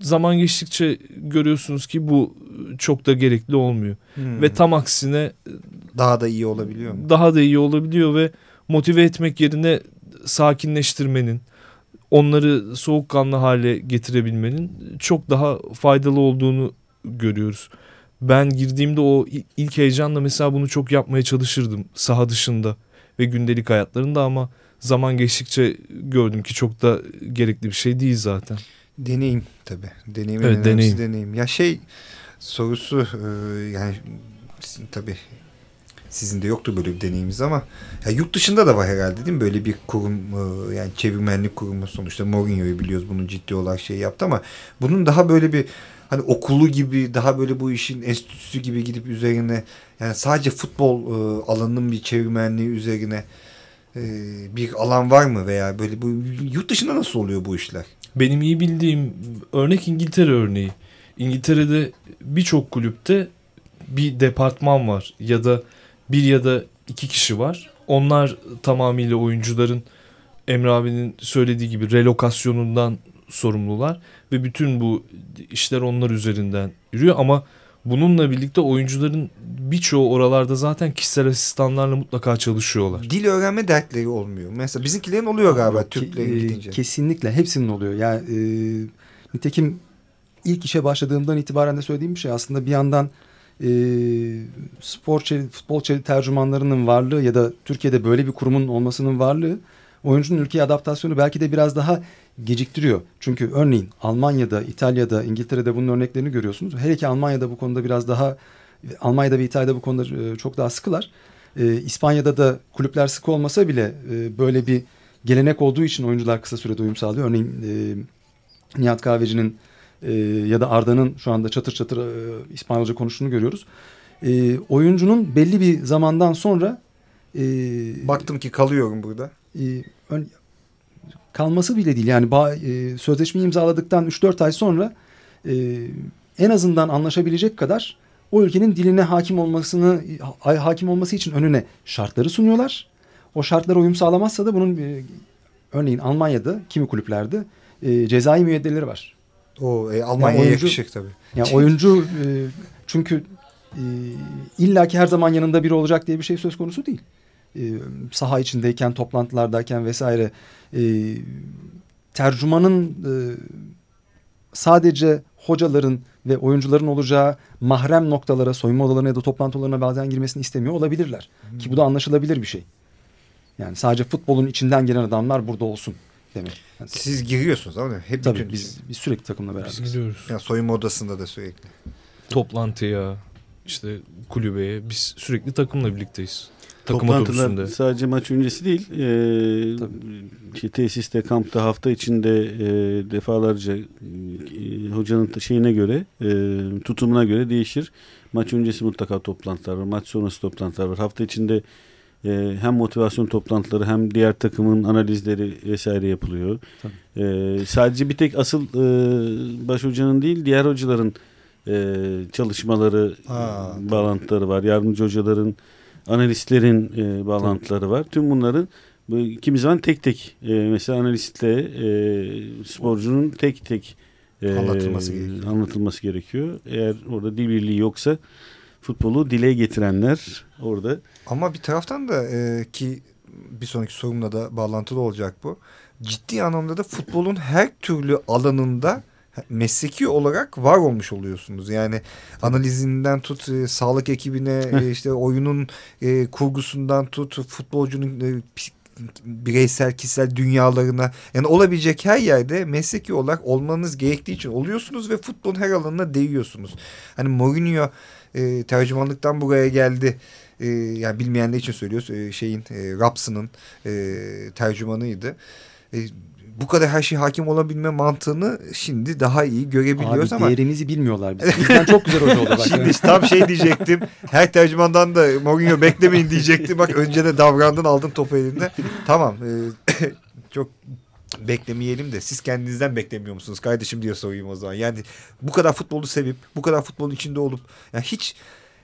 zaman geçtikçe görüyorsunuz ki bu çok da gerekli olmuyor. Hmm. Ve tam aksine e, Daha da iyi olabiliyor mu? daha da iyi olabiliyor ve motive etmek yerine sakinleştirmenin, onları soğukkanlı hale getirebilmenin çok daha faydalı olduğunu görüyoruz. Ben girdiğimde o ilk heyecanla mesela bunu çok yapmaya çalışırdım saha dışında ve gündelik hayatlarında ama zaman geçtikçe gördüm ki çok da gerekli bir şey değil zaten. Deneyim tabii. Deneyim Evet, deneyim. deneyim. Ya şey sorusu yani tabii sizin de yoktu böyle bir deneyiminiz ama ya yurt dışında da var herhalde değil mi? Böyle bir kurum e, yani çevirmenlik kurumu sonuçta Mourinho'yu biliyoruz bunu ciddi olarak şey yaptı ama bunun daha böyle bir hani okulu gibi daha böyle bu işin enstitüsü gibi gidip üzerine yani sadece futbol e, alanının bir çevirmenliği üzerine e, bir alan var mı veya böyle bu yurt dışında nasıl oluyor bu işler? Benim iyi bildiğim örnek İngiltere örneği. İngiltere'de birçok kulüpte bir departman var ya da bir ya da iki kişi var. Onlar tamamıyla oyuncuların Emre abinin söylediği gibi relokasyonundan sorumlular ve bütün bu işler onlar üzerinden yürüyor ama bununla birlikte oyuncuların birçoğu oralarda zaten kişisel asistanlarla mutlaka çalışıyorlar. Dil öğrenme dertleri olmuyor. Mesela bizimkilerin oluyor galiba Ke- Türklerin e, gidince. Kesinlikle hepsinin oluyor. Yani e, nitekim ilk işe başladığımdan itibaren de söylediğim bir şey aslında bir yandan e, spor çeviri- futbol çeviri tercümanlarının varlığı ya da Türkiye'de böyle bir kurumun olmasının varlığı oyuncunun ülkeye adaptasyonu belki de biraz daha geciktiriyor. Çünkü örneğin Almanya'da, İtalya'da, İngiltere'de bunun örneklerini görüyorsunuz. Her iki Almanya'da bu konuda biraz daha Almanya'da ve İtalya'da bu konuda e, çok daha sıkılar. E, İspanya'da da kulüpler sıkı olmasa bile e, böyle bir gelenek olduğu için oyuncular kısa sürede uyum sağlıyor. Örneğin e, Nihat Kahveci'nin e, ya da Arda'nın şu anda çatır çatır e, İspanyolca konuştuğunu görüyoruz. E, oyuncunun belli bir zamandan sonra e, Baktım ki kalıyorum burada. e, ön- kalması bile değil. Yani ba, e, sözleşmeyi imzaladıktan 3-4 ay sonra e, en azından anlaşabilecek kadar o ülkenin diline hakim olmasını ha- hakim olması için önüne şartları sunuyorlar. O şartlara uyum sağlamazsa da bunun e, örneğin Almanya'da kimi kulüplerde e, cezai müeyyideleri var. O e, Almanya'ya oyuncu- yakışır tabii. Yani oyuncu e, çünkü e, illaki her zaman yanında biri olacak diye bir şey söz konusu değil. E, saha içindeyken, toplantılardayken vesaire e, tercümanın e, sadece hocaların ve oyuncuların olacağı mahrem noktalara, soyunma odalarına ya da toplantı odalarına bazen girmesini istemiyor olabilirler. Ki bu da anlaşılabilir bir şey. Yani sadece futbolun içinden gelen adamlar burada olsun demek. Yani, Siz giriyorsunuz ama hep tabii bütün biz, biz sürekli takımla beraberiz. Biz gidiyoruz. yani soyunma odasında da sürekli. Toplantıya, işte kulübeye biz sürekli takımla birlikteyiz. Takım Toplantılar sadece maç öncesi değil. E, şey, tesiste, kampta, hafta içinde e, defalarca e, hocanın şeyine göre, e, tutumuna göre değişir. Maç öncesi mutlaka toplantılar var. Maç sonrası toplantılar var. Hafta içinde e, hem motivasyon toplantıları hem diğer takımın analizleri vesaire yapılıyor. E, sadece bir tek asıl e, baş hocanın değil diğer hocaların e, çalışmaları, Aa, e, bağlantıları var. Yardımcı hocaların, analistlerin e, bağlantıları var. Tüm bunların bu, kimi zaman tek tek e, mesela analistle e, sporcunun tek tek e, Anlatılması gerekiyor. anlatılması gerekiyor. Eğer orada dil birliği yoksa futbolu dile getirenler orada Ama bir taraftan da e, ki bir sonraki sorumla da bağlantılı olacak bu. Ciddi anlamda da futbolun her türlü alanında mesleki olarak var olmuş oluyorsunuz. Yani analizinden tut e, sağlık ekibine e, işte oyunun e, kurgusundan tut futbolcunun e, bireysel kişisel dünyalarına yani olabilecek her yerde mesleki olarak olmanız gerektiği için oluyorsunuz ve futbolun her alanına değiyorsunuz. Hani Mourinho e, tercümanlıktan buraya geldi. E, yani bilmeyenler için söylüyoruz. E, şeyin e, Raps'ının e, tercümanıydı. E, bu kadar her şey hakim olabilme mantığını şimdi daha iyi görebiliyoruz Abi ama değerimizi bilmiyorlar biz. Bizden çok güzel hoca oldu. Bak. Şimdi tam şey diyecektim. Her tercümandan da Mourinho beklemeyin diyecektim. Bak önce de davrandın aldın topu elinde. Tamam. e, çok beklemeyelim de siz kendinizden beklemiyor musunuz kardeşim diye sorayım o zaman. Yani bu kadar futbolu sevip bu kadar futbolun içinde olup ya hiç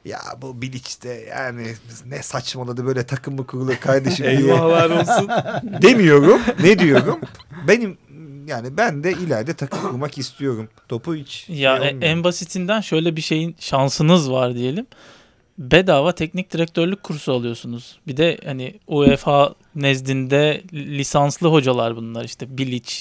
ya bu Bilic'te yani ne saçmaladı böyle takım mı kurulur kardeşim diye Eyvahlar olsun. demiyorum. Ne diyorum? Benim yani ben de ileride takım kurmak istiyorum. Topu hiç Ya şey e- olmuyor. en basitinden şöyle bir şeyin şansınız var diyelim. bedava teknik direktörlük kursu alıyorsunuz. Bir de hani UEFA nezdinde lisanslı hocalar bunlar. İşte Bilic,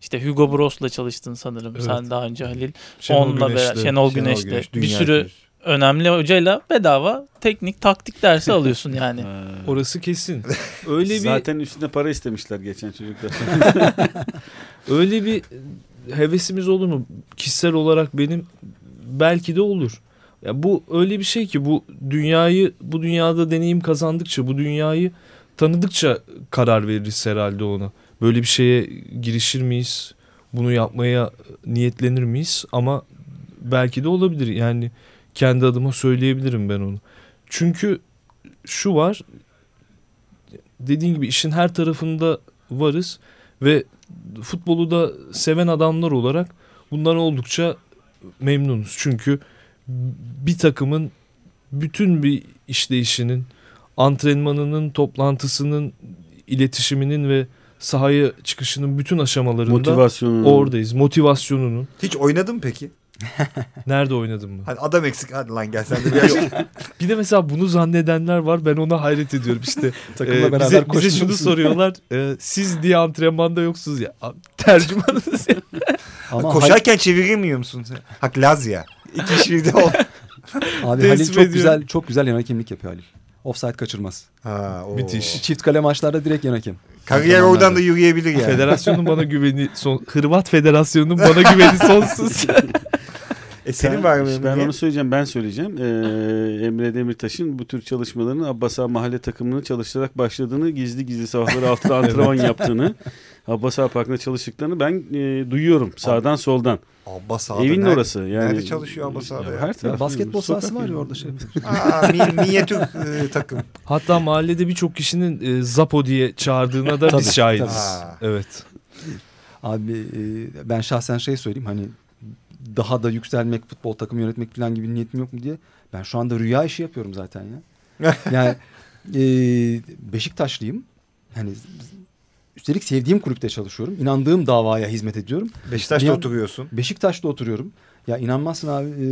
işte Hugo Bross'la çalıştın sanırım Evet. sen daha önce Halil. Şenol Onunla Güneş'le. beraber Şenol, Şenol Güneş'le Güneş, bir sürü. Önemli hocayla bedava teknik taktik dersi alıyorsun yani. Orası kesin. Öyle bir Zaten üstüne para istemişler geçen çocuklar. öyle bir hevesimiz olur mu? Kişisel olarak benim belki de olur. Ya bu öyle bir şey ki bu dünyayı bu dünyada deneyim kazandıkça bu dünyayı tanıdıkça karar veririz herhalde ona. Böyle bir şeye girişir miyiz? Bunu yapmaya niyetlenir miyiz? Ama belki de olabilir. Yani kendi adıma söyleyebilirim ben onu. Çünkü şu var. Dediğin gibi işin her tarafında varız ve futbolu da seven adamlar olarak bundan oldukça memnunuz. Çünkü bir takımın bütün bir işleyişinin, antrenmanının, toplantısının, iletişiminin ve sahaya çıkışının bütün aşamalarında Motivasyonu. oradayız. Motivasyonunun. Hiç oynadın peki? Nerede oynadım mı? Hani adam eksik hadi lan gel sen de bir yaş- Bir de mesela bunu zannedenler var. Ben ona hayret ediyorum işte. Takımla Ee, beraber bize, bize şunu soruyorlar. e, siz diye antrenmanda yoksunuz ya. Tercümanınız ya. Ama Koşarken çeviremiyor musun sen? Hak Lazya. İki iş birde ol. Abi Halil çok ediyorum. güzel çok güzel yan hakemlik yapıyor Halil. Offside kaçırmaz. Ha, o. Müthiş. Çift kale maçlarda direkt yan hakem. Kariyer oradan da yürüyebilir yani. Federasyonun bana güveni son Hırvat Federasyonu'nun bana güveni sonsuz. E senin Sen- var mı? ben onu söyleyeceğim. Ben söyleyeceğim. Ee, Emre Demirtaş'ın bu tür çalışmalarını Abbas Ağa mahalle takımını çalıştırarak başladığını, gizli gizli sabahları altında antrenman yaptığını, Abbas Ağa Parkı'nda çalıştıklarını ben e, duyuyorum sağdan soldan. Abbas Ağa'da nerede- orası. Yani, Nerede çalışıyor Abbas ya? Her Ya taraf. basketbol sahası var ya yani. orada şey. Aa, mi- minyatür e, takım. Hatta mahallede birçok kişinin e, Zapo diye çağırdığına da biz şahidiz. Evet. Abi e, ben şahsen şey söyleyeyim hani daha da yükselmek, futbol takımı yönetmek falan gibi niyetim yok mu diye. Ben şu anda rüya işi yapıyorum zaten ya. yani e, Beşiktaşlıyım. Hani üstelik sevdiğim kulüpte çalışıyorum. İnandığım davaya hizmet ediyorum. Beşiktaş'ta Bir an- oturuyorsun. Beşiktaş'ta oturuyorum. Ya inanmazsın abi e,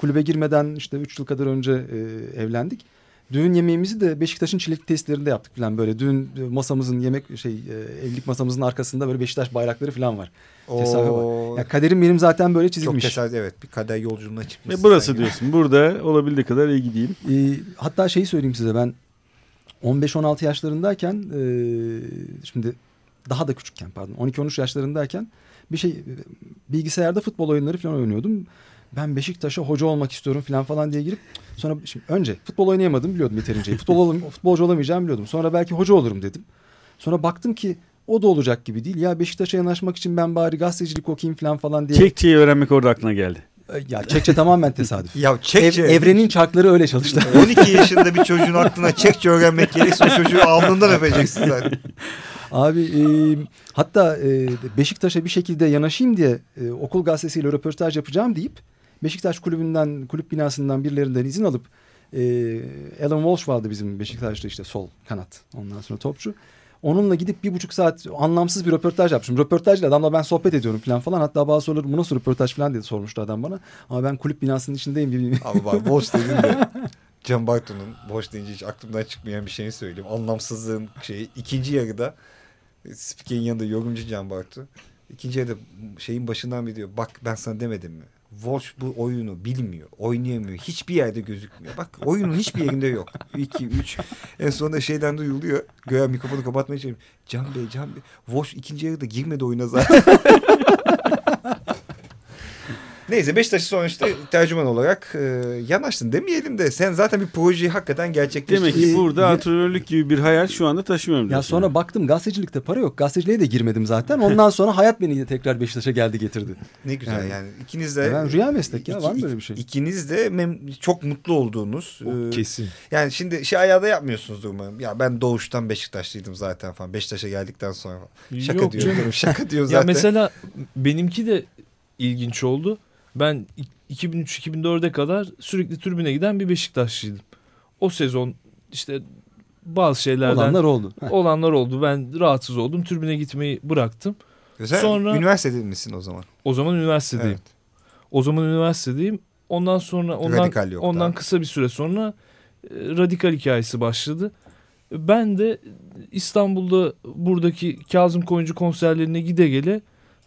kulübe girmeden işte 3 yıl kadar önce e, evlendik. Düğün yemeğimizi de Beşiktaş'ın çilek testlerinde yaptık falan böyle. Düğün masamızın yemek şey e, evlilik masamızın arkasında böyle Beşiktaş bayrakları falan var. Tesadüfe Oo, Ya kaderim benim zaten böyle çok çizilmiş. tesadüf evet. Bir kader yolculuğuna çıkmışsın. Ve burası diyorsun. Burada olabildiği kadar iyi gideyim. E, hatta şeyi söyleyeyim size ben 15-16 yaşlarındayken e, şimdi daha da küçükken pardon 12-13 yaşlarındayken bir şey bilgisayarda futbol oyunları falan oynuyordum. Ben Beşiktaş'a hoca olmak istiyorum falan falan diye girip sonra şimdi önce futbol oynayamadım biliyordum yeterince. Futbol olam- futbolcu olamayacağımı biliyordum. Sonra belki hoca olurum dedim. Sonra baktım ki o da olacak gibi değil. Ya Beşiktaş'a yanaşmak için ben bari gazetecilik okuyayım falan diye. Çekçeyi öğrenmek orada aklına geldi. Ya Çekçe tamamen tesadüf. Ya Ev- Çekçe. evrenin çarkları öyle çalıştı. 12 yaşında bir çocuğun aklına Çekçe öğrenmek gerekse o çocuğu alnından öpeceksin zaten. Abi e, hatta e, Beşiktaş'a bir şekilde yanaşayım diye e, okul gazetesiyle röportaj yapacağım deyip Beşiktaş kulübünden kulüp binasından birilerinden izin alıp e, Alan Walsh vardı bizim Beşiktaş'ta işte sol kanat ondan sonra topçu. Onunla gidip bir buçuk saat anlamsız bir röportaj yapmışım. Röportajla adamla ben sohbet ediyorum falan falan. Hatta bazı soruları bu nasıl röportaj falan diye sormuştu adam bana. Ama ben kulüp binasının içindeyim. Bir, Abi bak boş dedin de Can Bartu'nun boş deyince hiç aklımdan çıkmayan bir şeyini söyleyeyim. Anlamsızlığın şeyi ikinci yarıda spikerin yanında yorumcu Can Bartu. İkinci yarıda şeyin başından bir diyor. Bak ben sana demedim mi? Walsh bu oyunu bilmiyor, oynayamıyor. Hiçbir yerde gözükmüyor. Bak oyunun hiçbir yerinde yok. 2, 3. En sonunda şeyden duyuluyor. Göğe mikrofonu kapatmaya çalışıyor. Can Bey, Can Bey. Walsh ikinci yarıda girmedi oyuna zaten. Neyse Beşiktaş'ı sonuçta tercüman olarak e, yanaştın demeyelim de sen zaten bir projeyi hakikaten gerçekleştirdin. Demek ki burada Ya- antrenörlük gibi bir hayal şu anda taşımıyorum. Ya sonra baktım gazetecilikte para yok. Gazeteciliğe de girmedim zaten. Ondan sonra hayat beni de tekrar Beşiktaş'a geldi getirdi. Ne güzel Yani. yani. ikiniz de Ya ben rüya meslek ya, iki- var mı böyle bir şey? İkiniz de mem- çok mutlu olduğunuz. e, Kesin. yani şimdi şey ayağda yapmıyorsunuz umarım. Ya ben doğuştan Beşiktaşlıydım zaten falan. Beşiktaş'a geldikten sonra falan. Şaka Yok diyor. canım. canım, Şaka diyor Ya zaten. mesela benimki de ilginç oldu. Ben 2003-2004'e kadar sürekli tribüne giden bir Beşiktaşlıydım. O sezon işte bazı şeylerden Olanlar oldu. Heh. olanlar oldu. Ben rahatsız oldum. Tribüne gitmeyi bıraktım. Sen sonra- üniversitede misin o zaman? O zaman üniversitedeyim. Evet. O zaman üniversitedeyim. Ondan sonra ondan Radikal yok ondan daha. kısa bir süre sonra e, radikal hikayesi başladı. Ben de İstanbul'da buradaki Kazım Koyuncu konserlerine gide gele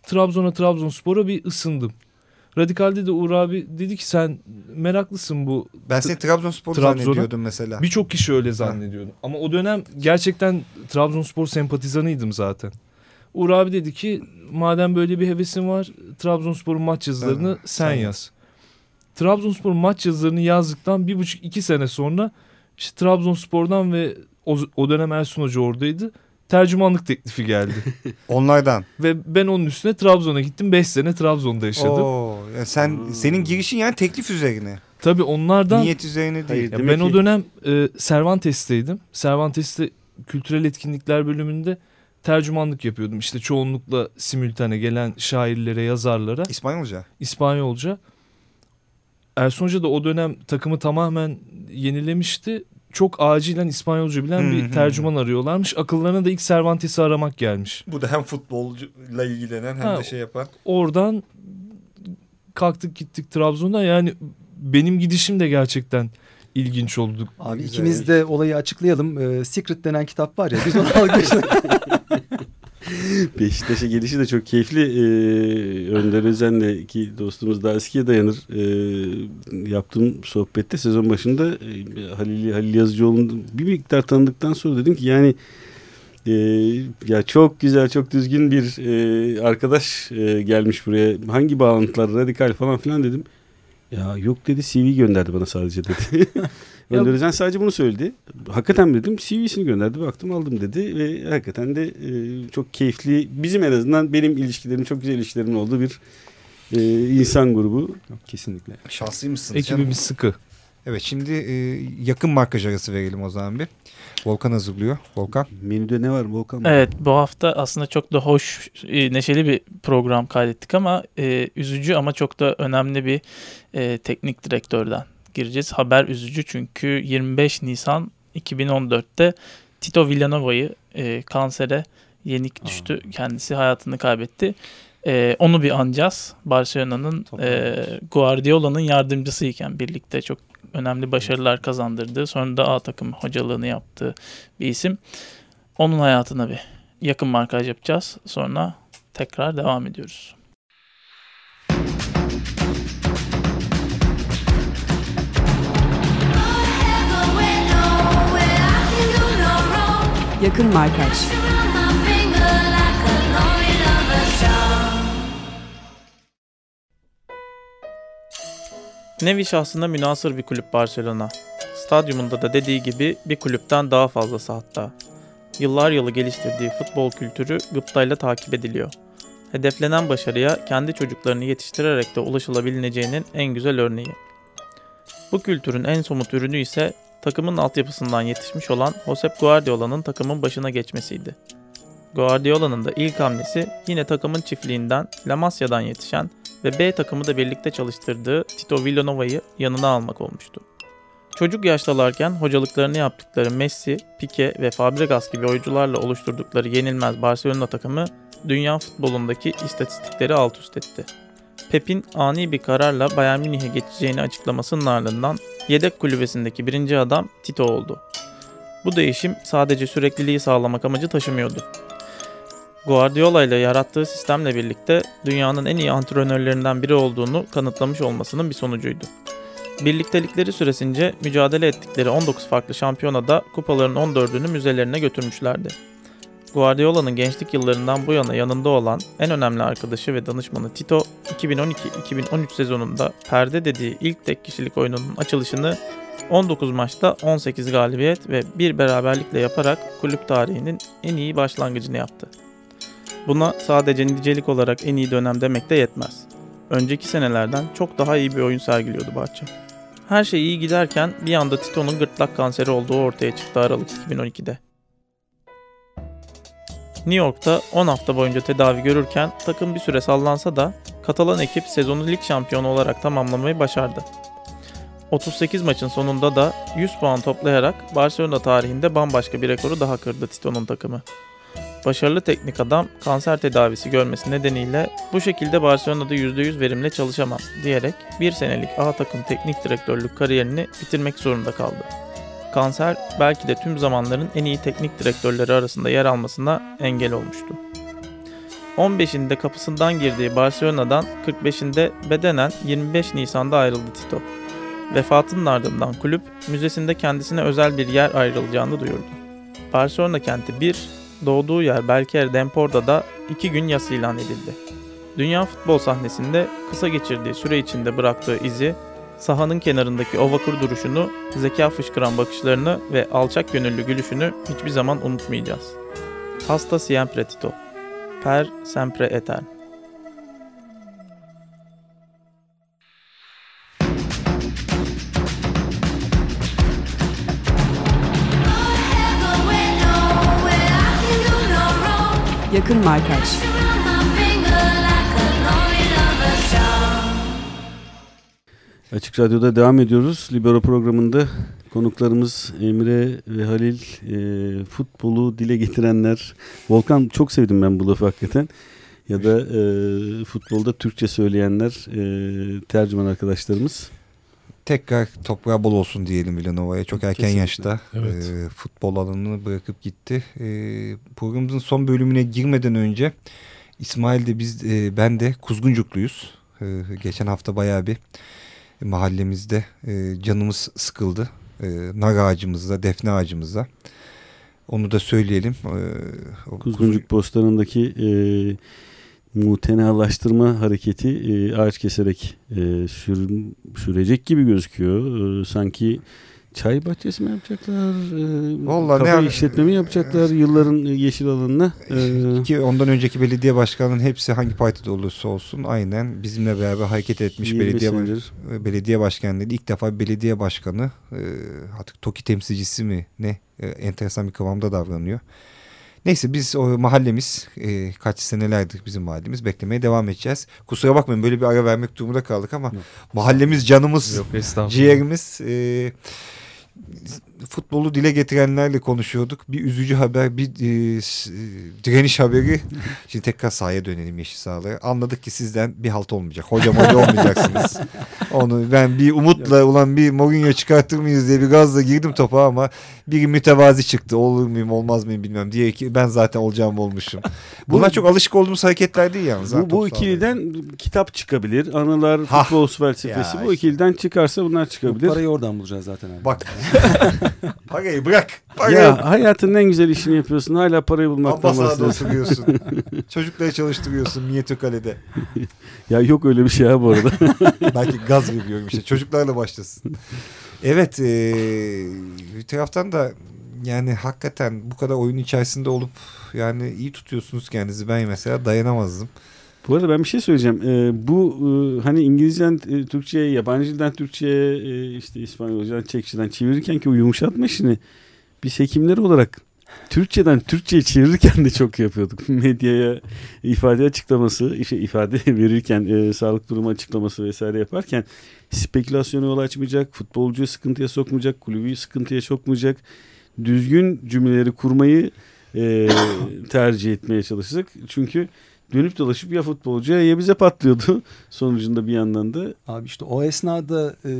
Trabzon'a Trabzonspor'a bir ısındım. Radikal'de de Uğur abi dedi ki sen meraklısın bu. Ben seni Trabzonspor zannediyordum mesela. Birçok kişi öyle zannediyordu. Ama o dönem gerçekten Trabzonspor sempatizanıydım zaten. Uğur abi dedi ki madem böyle bir hevesin var Trabzonspor'un maç yazılarını Ha, sen sen yaz. Trabzonspor'un maç yazılarını yazdıktan bir buçuk iki sene sonra işte Trabzonspor'dan ve o, o dönem Ersun Hoca oradaydı. Tercümanlık teklifi geldi. Onlardan. ve ben onun üstüne Trabzon'a gittim. Beş sene Trabzon'da yaşadım. Oo, ya sen senin girişin yani teklif üzerine. Tabii onlardan Niyet üzerine değil. Hayır, ben o ki- dönem e, Cervantes'teydim. Cervantes'te kültürel etkinlikler bölümünde tercümanlık yapıyordum. İşte çoğunlukla simültane gelen şairlere, yazarlara İspanyolca. İspanyolca. Ersun Hoca da o dönem takımı tamamen yenilemişti. Çok acilen İspanyolca bilen bir tercüman arıyorlarmış. Akıllarına da ilk Cervantes'i aramak gelmiş. Bu da hem futbolcuyla ilgilenen hem Ha, de şey yapan. Oradan kalktık gittik Trabzon'a. Yani benim gidişim de gerçekten ilginç oldu. Abi Güzel. ikimiz de olayı açıklayalım. Ee, Secret denen kitap var ya biz onu almıştık. Beşiktaş'a gelişi de çok keyifli. Ee, Önder Özen'le ki dostumuz daha eskiye dayanır. Ee, yaptığım sohbette sezon başında e, Halil, Halil Yazıcıoğlu'nu bir miktar tanıdıktan sonra dedim ki yani e, ya çok güzel çok düzgün bir e, arkadaş e, gelmiş buraya. Hangi bağlantılar radikal falan filan dedim. Ya yok dedi CV gönderdi bana sadece dedi. Özen sadece bunu söyledi. Hakikaten dedim CV'sini gönderdi baktım aldım dedi ve hakikaten de e, çok keyifli bizim en azından benim ilişkilerim çok güzel ilişkilerimin olduğu bir e, insan grubu. Kesinlikle. Şanslı mısınız? canım? Ekibimiz sıkı. Evet şimdi e, yakın markaj arası verelim o zaman bir. Volkan hazırlıyor. Volkan. Menüde ne var Volkan? Evet bu hafta aslında çok da hoş, e, neşeli bir program kaydettik ama e, üzücü ama çok da önemli bir e, teknik direktörden gireceğiz. Haber üzücü çünkü 25 Nisan 2014'te Tito Villanova'yı e, kansere yenik düştü. Kendisi hayatını kaybetti. E, onu bir anacağız. Barcelona'nın e, Guardiola'nın yardımcısıyken birlikte çok önemli başarılar kazandırdığı, sonra da A takım hocalığını yaptığı bir isim. Onun hayatına bir yakın markaj yapacağız. Sonra tekrar devam ediyoruz. Yakın Markaj Nevi şahsına münasır bir kulüp Barcelona. Stadyumunda da dediği gibi bir kulüpten daha fazlası hatta. Yıllar yılı geliştirdiği futbol kültürü gıptayla takip ediliyor. Hedeflenen başarıya kendi çocuklarını yetiştirerek de ulaşılabileceğinin en güzel örneği. Bu kültürün en somut ürünü ise takımın altyapısından yetişmiş olan Josep Guardiola'nın takımın başına geçmesiydi. Guardiola'nın da ilk hamlesi yine takımın çiftliğinden La Masia'dan yetişen ve B takımı da birlikte çalıştırdığı Tito Villanova'yı yanına almak olmuştu. Çocuk yaştalarken hocalıklarını yaptıkları Messi, Pique ve Fabregas gibi oyuncularla oluşturdukları yenilmez Barcelona takımı dünya futbolundaki istatistikleri alt üst etti. Pep'in ani bir kararla Bayern Münih'e geçeceğini açıklamasının ardından yedek kulübesindeki birinci adam Tito oldu. Bu değişim sadece sürekliliği sağlamak amacı taşımıyordu. Guardiola ile yarattığı sistemle birlikte dünyanın en iyi antrenörlerinden biri olduğunu kanıtlamış olmasının bir sonucuydu. Birliktelikleri süresince mücadele ettikleri 19 farklı şampiyonada kupaların 14'ünü müzelerine götürmüşlerdi. Guardiola'nın gençlik yıllarından bu yana yanında olan en önemli arkadaşı ve danışmanı Tito, 2012-2013 sezonunda perde dediği ilk tek kişilik oyununun açılışını 19 maçta 18 galibiyet ve bir beraberlikle yaparak kulüp tarihinin en iyi başlangıcını yaptı. Buna sadece nicelik olarak en iyi dönem demek de yetmez. Önceki senelerden çok daha iyi bir oyun sergiliyordu Barça. Her şey iyi giderken bir anda Tito'nun gırtlak kanseri olduğu ortaya çıktı Aralık 2012'de. New York'ta 10 hafta boyunca tedavi görürken takım bir süre sallansa da Katalan ekip sezonu lig şampiyonu olarak tamamlamayı başardı. 38 maçın sonunda da 100 puan toplayarak Barcelona tarihinde bambaşka bir rekoru daha kırdı Tito'nun takımı. başarılı teknik adam kanser tedavisi görmesi nedeniyle bu şekilde Barcelona'da %100 verimle çalışamam diyerek bir senelik A takım teknik direktörlük kariyerini bitirmek zorunda kaldı. Kanser belki de tüm zamanların en iyi teknik direktörleri arasında yer almasına engel olmuştu. 15'inde kapısından girdiği Barcelona'dan 45'inde bedenen 25 Nisan'da ayrıldı Tito. Vefatının ardından kulüp müzesinde kendisine özel bir yer ayrılacağını duyurdu. Barcelona kenti 1, doğduğu yer Belker Demporta'da 2 gün yas ilan edildi. Dünya futbol sahnesinde kısa geçirdiği süre içinde bıraktığı izi, sahanın kenarındaki o vakur duruşunu, zeka fışkıran bakışlarını ve alçak gönüllü gülüşünü hiçbir zaman unutmayacağız. Hasta siempre Tito. Per sempre etern. Yakın Markaj Açık Radyo'da devam ediyoruz. Libero programında konuklarımız Emre ve Halil e, futbolu dile getirenler. Volkan çok sevdim ben bu lafı hakikaten. Ya da e, futbolda Türkçe söyleyenler e, tercüman arkadaşlarımız. Tekrar toprağı bol olsun diyelim Villanova'ya. Çok erken Kesinlikle. yaşta Evet. e, futbol alanını bırakıp gitti. E, programımızın son bölümüne girmeden önce İsmail de biz e, ben de Kuzguncukluyuz. E, geçen hafta bayağı bir mahallemizde e, canımız sıkıldı. E, nar ağacımızda, defne ağacımızda. Onu da söyleyelim. E, Kuzguncuk Bostanı'ndaki e, mutenalaştırma hareketi e, ağaç keserek e, sür, sürecek gibi gözüküyor. E, sanki çay bahçesi mi yapacaklar? E, Vallahi kafe ne- işletme mi yapacaklar yılların yeşil alanına? E, Ki ondan önceki belediye başkanının hepsi hangi partide olursa olsun aynen bizimle beraber hareket etmiş 20 belediye senedir. belediye başkanları ilk defa belediye başkanı e, artık TOKİ temsilcisi mi ne e, enteresan bir kıvamda davranıyor. Neyse biz o mahallemiz e, kaç senelerdir bizim mahallemiz beklemeye devam edeceğiz. Kusura bakmayın böyle bir ara vermek durumunda kaldık ama mahallemiz canımız Yok ciğerimiz e, futbolu dile getirenlerle konuşuyorduk. Bir üzücü haber, bir e, e, direniş haberi. Şimdi tekrar sahaya dönelim yeşil sahalara. Anladık ki sizden bir halt olmayacak. Hocam hoca olmayacaksınız. Onu ben bir umutla ulan bir Mourinho çıkartır mıyız diye bir gazla girdim topa ama biri mütevazi çıktı. Olur muyum olmaz mıyım bilmem diye ki ben zaten olacağım olmuşum. Bunlar çok alışık olduğumuz hareketler değil yalnız. bu, bu ikiliden kitap çıkabilir. Anılar, Ha. futbol felsefesi. Ya bu işte. ikiliden çıkarsa bunlar Bu çıkabilir. parayı oradan bulacağız zaten abi. Bak. Parayı bırak. Parayı Ya hayatın en güzel işini yapıyorsun. Hala parayı bulmaktan Ambasada oturuyorsun. Çocukları çalıştırıyorsun Minyatürkale'de. Ya yok öyle bir şey ha bu arada. Belki gaz veriyorum işte. Çocuklarla başlasın. Evet. eee, bir taraftan da yani hakikaten bu kadar oyun içerisinde olup yani iyi tutuyorsunuz kendinizi. Ben mesela dayanamazdım. Bu arada ben bir şey söyleyeceğim. Ee, bu e, hani İngilizceden e, Türkçe'ye, yabancı dilden Türkçe'ye, e, işte İspanyolcadan Çekçeden çevirirken ki o yumuşatma işini biz hekimler olarak Türkçeden Türkçe'ye çevirirken de çok yapıyorduk. Medyaya ifade açıklaması, işte ifade verirken, e, sağlık durumu açıklaması vesaire yaparken spekülasyona yol açmayacak, futbolcuyu sıkıntıya sokmayacak, kulübü sıkıntıya sokmayacak, düzgün cümleleri kurmayı e, tercih etmeye çalıştık. Çünkü dönüp dolaşıp ya futbolcuya ya bize patlıyordu sonucunda bir yandan da. Abi işte o esnada e,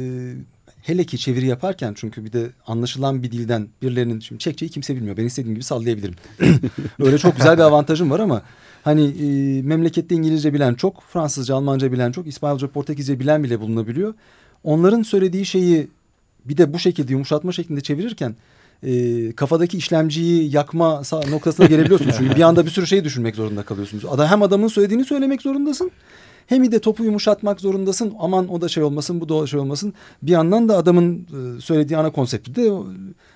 hele ki çeviri yaparken çünkü bir de anlaşılan bir dilden birilerinin şimdi Çekçeyi kimse bilmiyor. Ben istediğim gibi sallayabilirim. Öyle çok güzel bir avantajım var ama hani e, memlekette İngilizce bilen çok, Fransızca, Almanca bilen çok, İspanyolca, Portekizce bilen bile bulunabiliyor. Onların söylediği şeyi bir de bu şekilde yumuşatma şeklinde çevirirken e, kafadaki işlemciyi yakma noktasına gelebiliyorsunuz. Çünkü bir anda bir sürü şey düşünmek zorunda kalıyorsunuz. Ada hem adamın söylediğini söylemek zorundasın. Hem de topu yumuşatmak zorundasın. Aman o da şey olmasın, bu da şey olmasın. Bir yandan da adamın e, söylediği ana konsepti de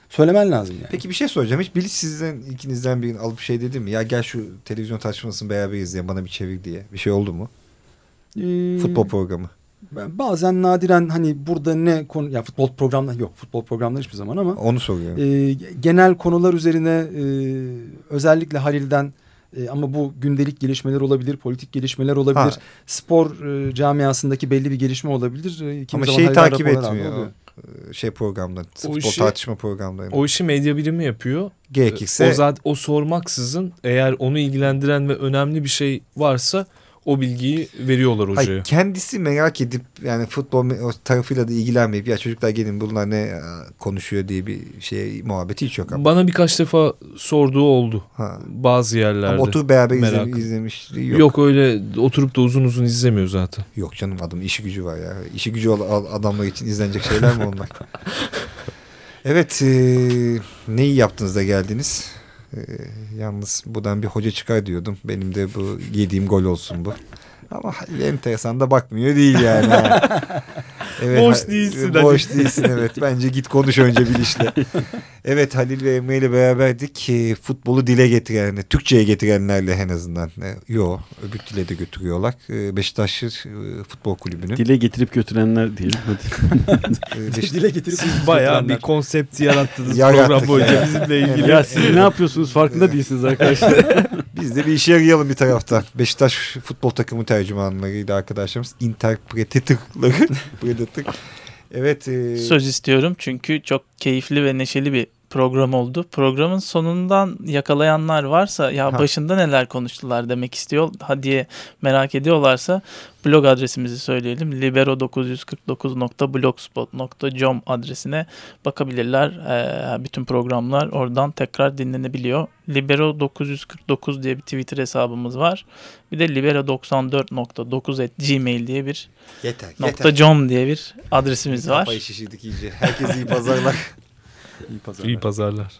söylemen lazım yani. Peki bir şey soracağım. Hiç Bilic sizden ikinizden birinin alıp şey dedi mi? Ya gel şu televizyon tartışmasını beraber izleyelim bana bir çevir diye. Bir şey oldu mu? Ee, Futbol programı. Ben Bazen nadiren hani burada ne konu ya futbol programları yok futbol programları hiçbir zaman ama Onu soruyorum. e, genel konular üzerine e, özellikle Halil'den e, ama bu gündelik gelişmeler olabilir, politik gelişmeler olabilir, Ha. spor e, camiasındaki belli bir gelişme olabilir. E, Ama zaman şeyi takip etmiyor. e, şey programları, futbol işi- tartışma programlarında. O işi medya birimi yapıyor. Gerekirse o zaten o sormaksızın eğer onu ilgilendiren ve önemli bir şey varsa o bilgiyi veriyorlar hocaya. Hayır, kendisi merak edip yani futbol tarafıyla da ilgilenmeyip ya çocuklar gelin bunlar ne e, konuşuyor diye bir şey muhabbeti hiç yok ama. Bana birkaç defa sorduğu oldu. Ha. Bazı yerlerde. Ama oturup beraber izle, Merak. izlemişliği Yok. yok. öyle oturup da uzun uzun izlemiyor zaten. Yok canım adamın işi gücü var ya. İşi gücü olan adamlar için izlenecek şeyler mi onlar? evet e, neyi yaptınız da geldiniz? E, yalnız buradan bir hoca çıkar diyordum. Benim de bu yediğim gol olsun bu. Ama enteresan da bakmıyor değil yani. ha. Boş değilsin Boş değilsin evet. Bence git konuş önce bilişle. evet Halil ve Emre ile beraberdik. Futbolu dile getiren, Türkçe'ye getirenlerle en azından. E, yo öbür dile de götürüyorlar. E, Beşiktaş e, Futbol Kulübü'nün. Dile getirip götürenler Beşiktaş- Dile getirip Siz bayağı bir konsept yarattınız Yarattık program boyunca bizimle ilgili. ya siz ne yapıyorsunuz farkında değilsiniz arkadaşlar. Biz de bir işe yarayalım bir tarafta. Beşiktaş futbol takımı tercümanlarıyla arkadaşlarımız. Interpretatörleri. Evet. E, Söz istiyorum çünkü çok keyifli ve neşeli bir program oldu. Programın sonundan yakalayanlar varsa ya Ha. başında neler konuştular demek istiyor ha diye merak ediyorlarsa blog adresimizi söyleyelim. libero949.blogspot.com adresine bakabilirler. Ee, bütün programlar oradan tekrar dinlenebiliyor. Libero949 diye bir Twitter hesabımız var. Bir de libero94.9 gmail diye bir yeter. nokta .com diye bir adresimiz var. Kafayı şişirdik iyice. Herkese iyi pazarlar. İyi pazarlar. İyi pazarlar.